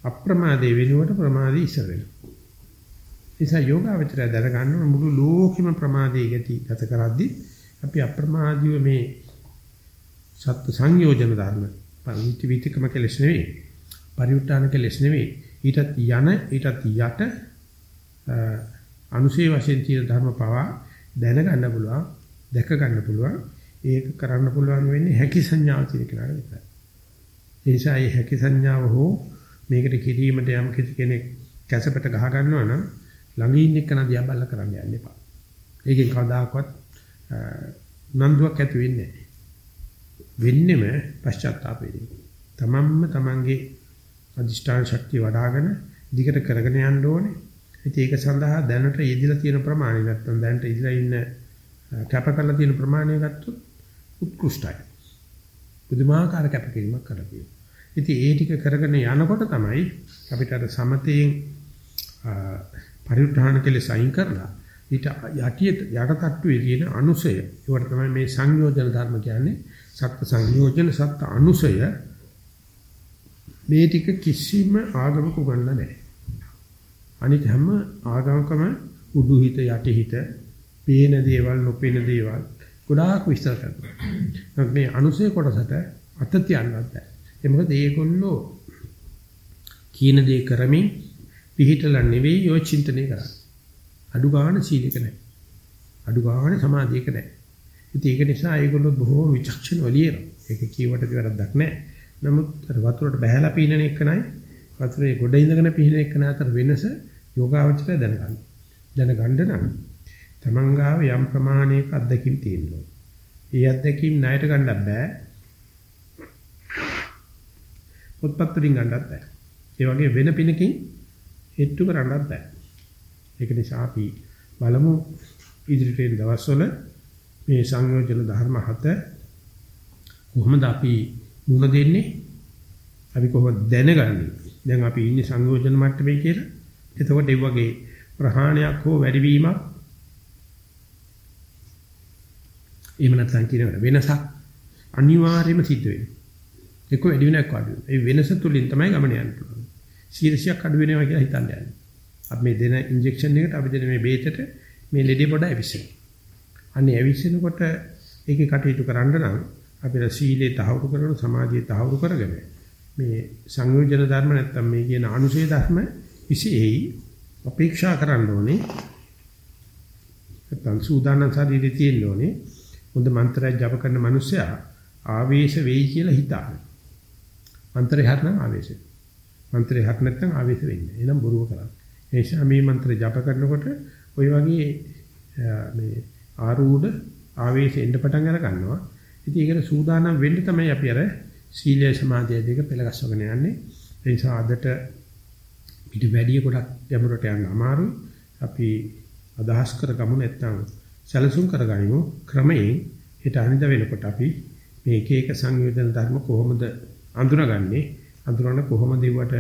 අප්‍රමාදේ වෙනුවට ප්‍රමාදී ඉස්සර වෙනවා. නිසා යෝගාවචරය දැනගන්න මුළු ලෝකෙම ප්‍රමාදයේ ගති ගත කරද්දී අපි අප්‍රමාදීව මේ සත්‍ය සංයෝජන ධර්ම පරිවිත විතිකම කෙලස් නෙවෙයි පරිඋත්තාන කෙලස් නෙවෙයි ඊටත් යන ඊටත් යට අනුසේ වශයෙන් තියෙන ධර්ම පවා දැනගන්න පුළුවන් දැක ගන්න පුළුවන් ඒක කරන්න පුළුවන් වෙන්නේ හැකි සංඥාව තියෙන කෙනාට විතරයි ඒ නිසා මේ හැකි සංඥාව හෝ මේකට කිරීමට යම් කෙනෙක් කැසපට ගහ ගන්නවා නම් ළඟ ඉන්න එක නදියා බල්ල කරන්න යන්න එපා. ඒකෙන් කවදාකවත් නන්දුවක් ඇති වෙන්නේ නැහැ. වෙන්නෙම පශ්චාත්තාපෙදී. තමන්ම තමන්ගේ අධිෂ්ඨාන ශක්තිය වඩ아가න දිගට කරගෙන යන්න ඕනේ. ඉතින් ඒක සඳහා දැනට යෙදিলা තියෙන ප්‍රමාණය නැත්තම් දැනට ඉඳලා ඉන්න කැප කරලා තියෙන ප්‍රමාණය ගත්තොත් උත්කෘෂ්ටයි. බුදුමාහාර කැපකිරීමක් කරලා තියෙනවා. ඉතින් ඒ ටික කරගෙන යනකොට තමයි අපිට අර සමතයෙන් පරිඋත්ථාන කෙලෙස අයින් කරලා ඊට යටියට යට තට්ටුවේ තියෙන අනුසය ඒවට තමයි මේ සංයෝජන ධර්ම කියන්නේ සත්‍ය සංයෝජන සත්‍ය අනුසය මේ ටික කිසිම ආගමක උගන්ලා නැහැ. අනිත් හැම ආගමකම උඩුහිත යටිහිත පේන දේවල් නොපේන දේවල් ගොඩාක් විස්තර කරනවා. මේ අනුසය කොටසට අත තියන්නත් බෑ. ඒ මොකද ඒගොල්ලෝ කීන දේ කරමින් පිළිහිටලා නෙවෙයි යෝ චින්තනය කරන්නේ. අඩු ගන්න සීලක නැහැ. අඩු ගන්න සමාධියක නැහැ. ඉතින් ඒක නිසා ඒගොල්ලෝ බොහෝ විචක්ෂණ වලියනවා. ඒක කීවට වැරද්දක් නැහැ. නමුත් වතුරට බහැලා පීනන එක නයි වතුරේ ගොඩ ඉඳගෙන පීනන එක අතර වෙනස යෝගාවචරය දැනගන්න. දැනගන්න නම් තමන්ගාව යම් ප්‍රමාණයක අත්දැකීම් තියෙනවා. ඒ අත්දැකීම් ණයට ගන්න බෑ. පොත්පත් වලින් ගන්නත් බෑ. ඒ වගේ වෙන පිනකින් හෙට්ටු කරන්නත් බෑ. ඒක නිසා අපි බලමු ඉදිරියට එන දවස්වල මේ සංයෝජන ධර්ම හත කොහොමද අපි මුණ දෙන්නේ? අපි කොහොමද දැනගන්නේ? දැන් අපි ඉන්නේ සංයෝජන මට්ටමේ කියලා. එතකොට ඒ වගේ ප්‍රහාණයක් හෝ වැඩිවීමක් එහෙම නැත්නම් කියන වෙනසක් අනිවාර්යයෙන්ම සිද්ධ වෙනවා. එක්ක වැඩි වෙනක් අඩු වෙනවා. ඒ වෙනස තුලින් තමයි ගමන යන්න පුළුවන්. 100ක් අඩු වෙනවා කියලා හිතන්න යන්නේ. අපි මේ දෙන ඉන්ජෙක්ෂන් එකට අපි දෙන මේ බේතට මේ ලෙඩේ පොඩ ඇවිස්සෙනවා. අනේ ඇවිස්සෙනකොට ඒකේ කටයුතු කරන්න නම් අපිට සීලේ තහවුරු කරගෙන සමාධියේ තහවුරු කරගෙන මේ සංයෝජන ධර්ම නැත්තම් මේ කියන අනුශේ ධර්ම විශේෂයි අපේක්ෂා කරන්න ඕනේ. නැත්තම් සූදානම් ශරීරය තියෙන්න ඕනේ. හොඳ මන්ත්‍රයක් ජප කරන මිනිස්සයා ආවේශ වෙයි කියලා හිතාන. මන්ත්‍රය හරිනම් ආවේශ වෙයි. මන්ත්‍රය හරි නැත්නම් ආවේශ වෙන්නේ. එහෙනම් බොරුව කරන්නේ. ඒ නිසා මේ මන්ත්‍රය ජප කරනකොට ওই වගේ මේ ආරූඪ ආවේශ එන්න පටන් අර ගන්නවා. ඉතින් ඒකට සූදානම් වෙන්න තමයි අපි අර සීලය සමාධිය දෙක පෙළගස්වගෙන යන්නේ. ඒ නිසා අදට පිට වැඩි ගොඩක් ගැඹුරට යන්න අමාරුයි. අපි අදහස් කරගමු නැත්නම් සැලසුම් කරගනිමු ක්‍රමයෙන් හිත අනිද වෙනකොට අපි මේ එක එක සංයෝජන ධර්ම කොහොමද අඳුනගන්නේ. අඳුරන කොහොමද ඒවට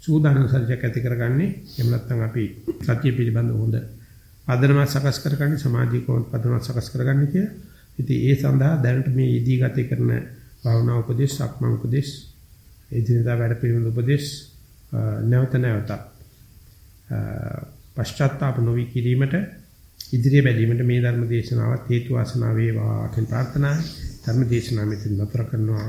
සූදානම් සත්‍යයක් ඇති කරගන්නේ? එහෙම නැත්නම් අපි සත්‍ය පිළිබඳ හොඳ පදනම සකස් කරගන්නේ සමාධිය කොහොමද පදනම සකස් කරගන්නේ කියලා. ඉතින් ඒ සඳහා දැනට මේ ඊදී ගත කරන භාවනා උපදේශ, සක්මන් උපදේශ, එදිනදා වැඩ පිළිවෙල උපදේශ නැවත නැවත පශ්චාත්තාප නොවි කිරීමට ඉදිරිය බැලීමට මේ ධර්ම දේශනාවත් හේතු වාසනා වේවා කියන ප්‍රාර්ථනාවයි ධර්ම දේශනාව මෙතන නතර කරනවා.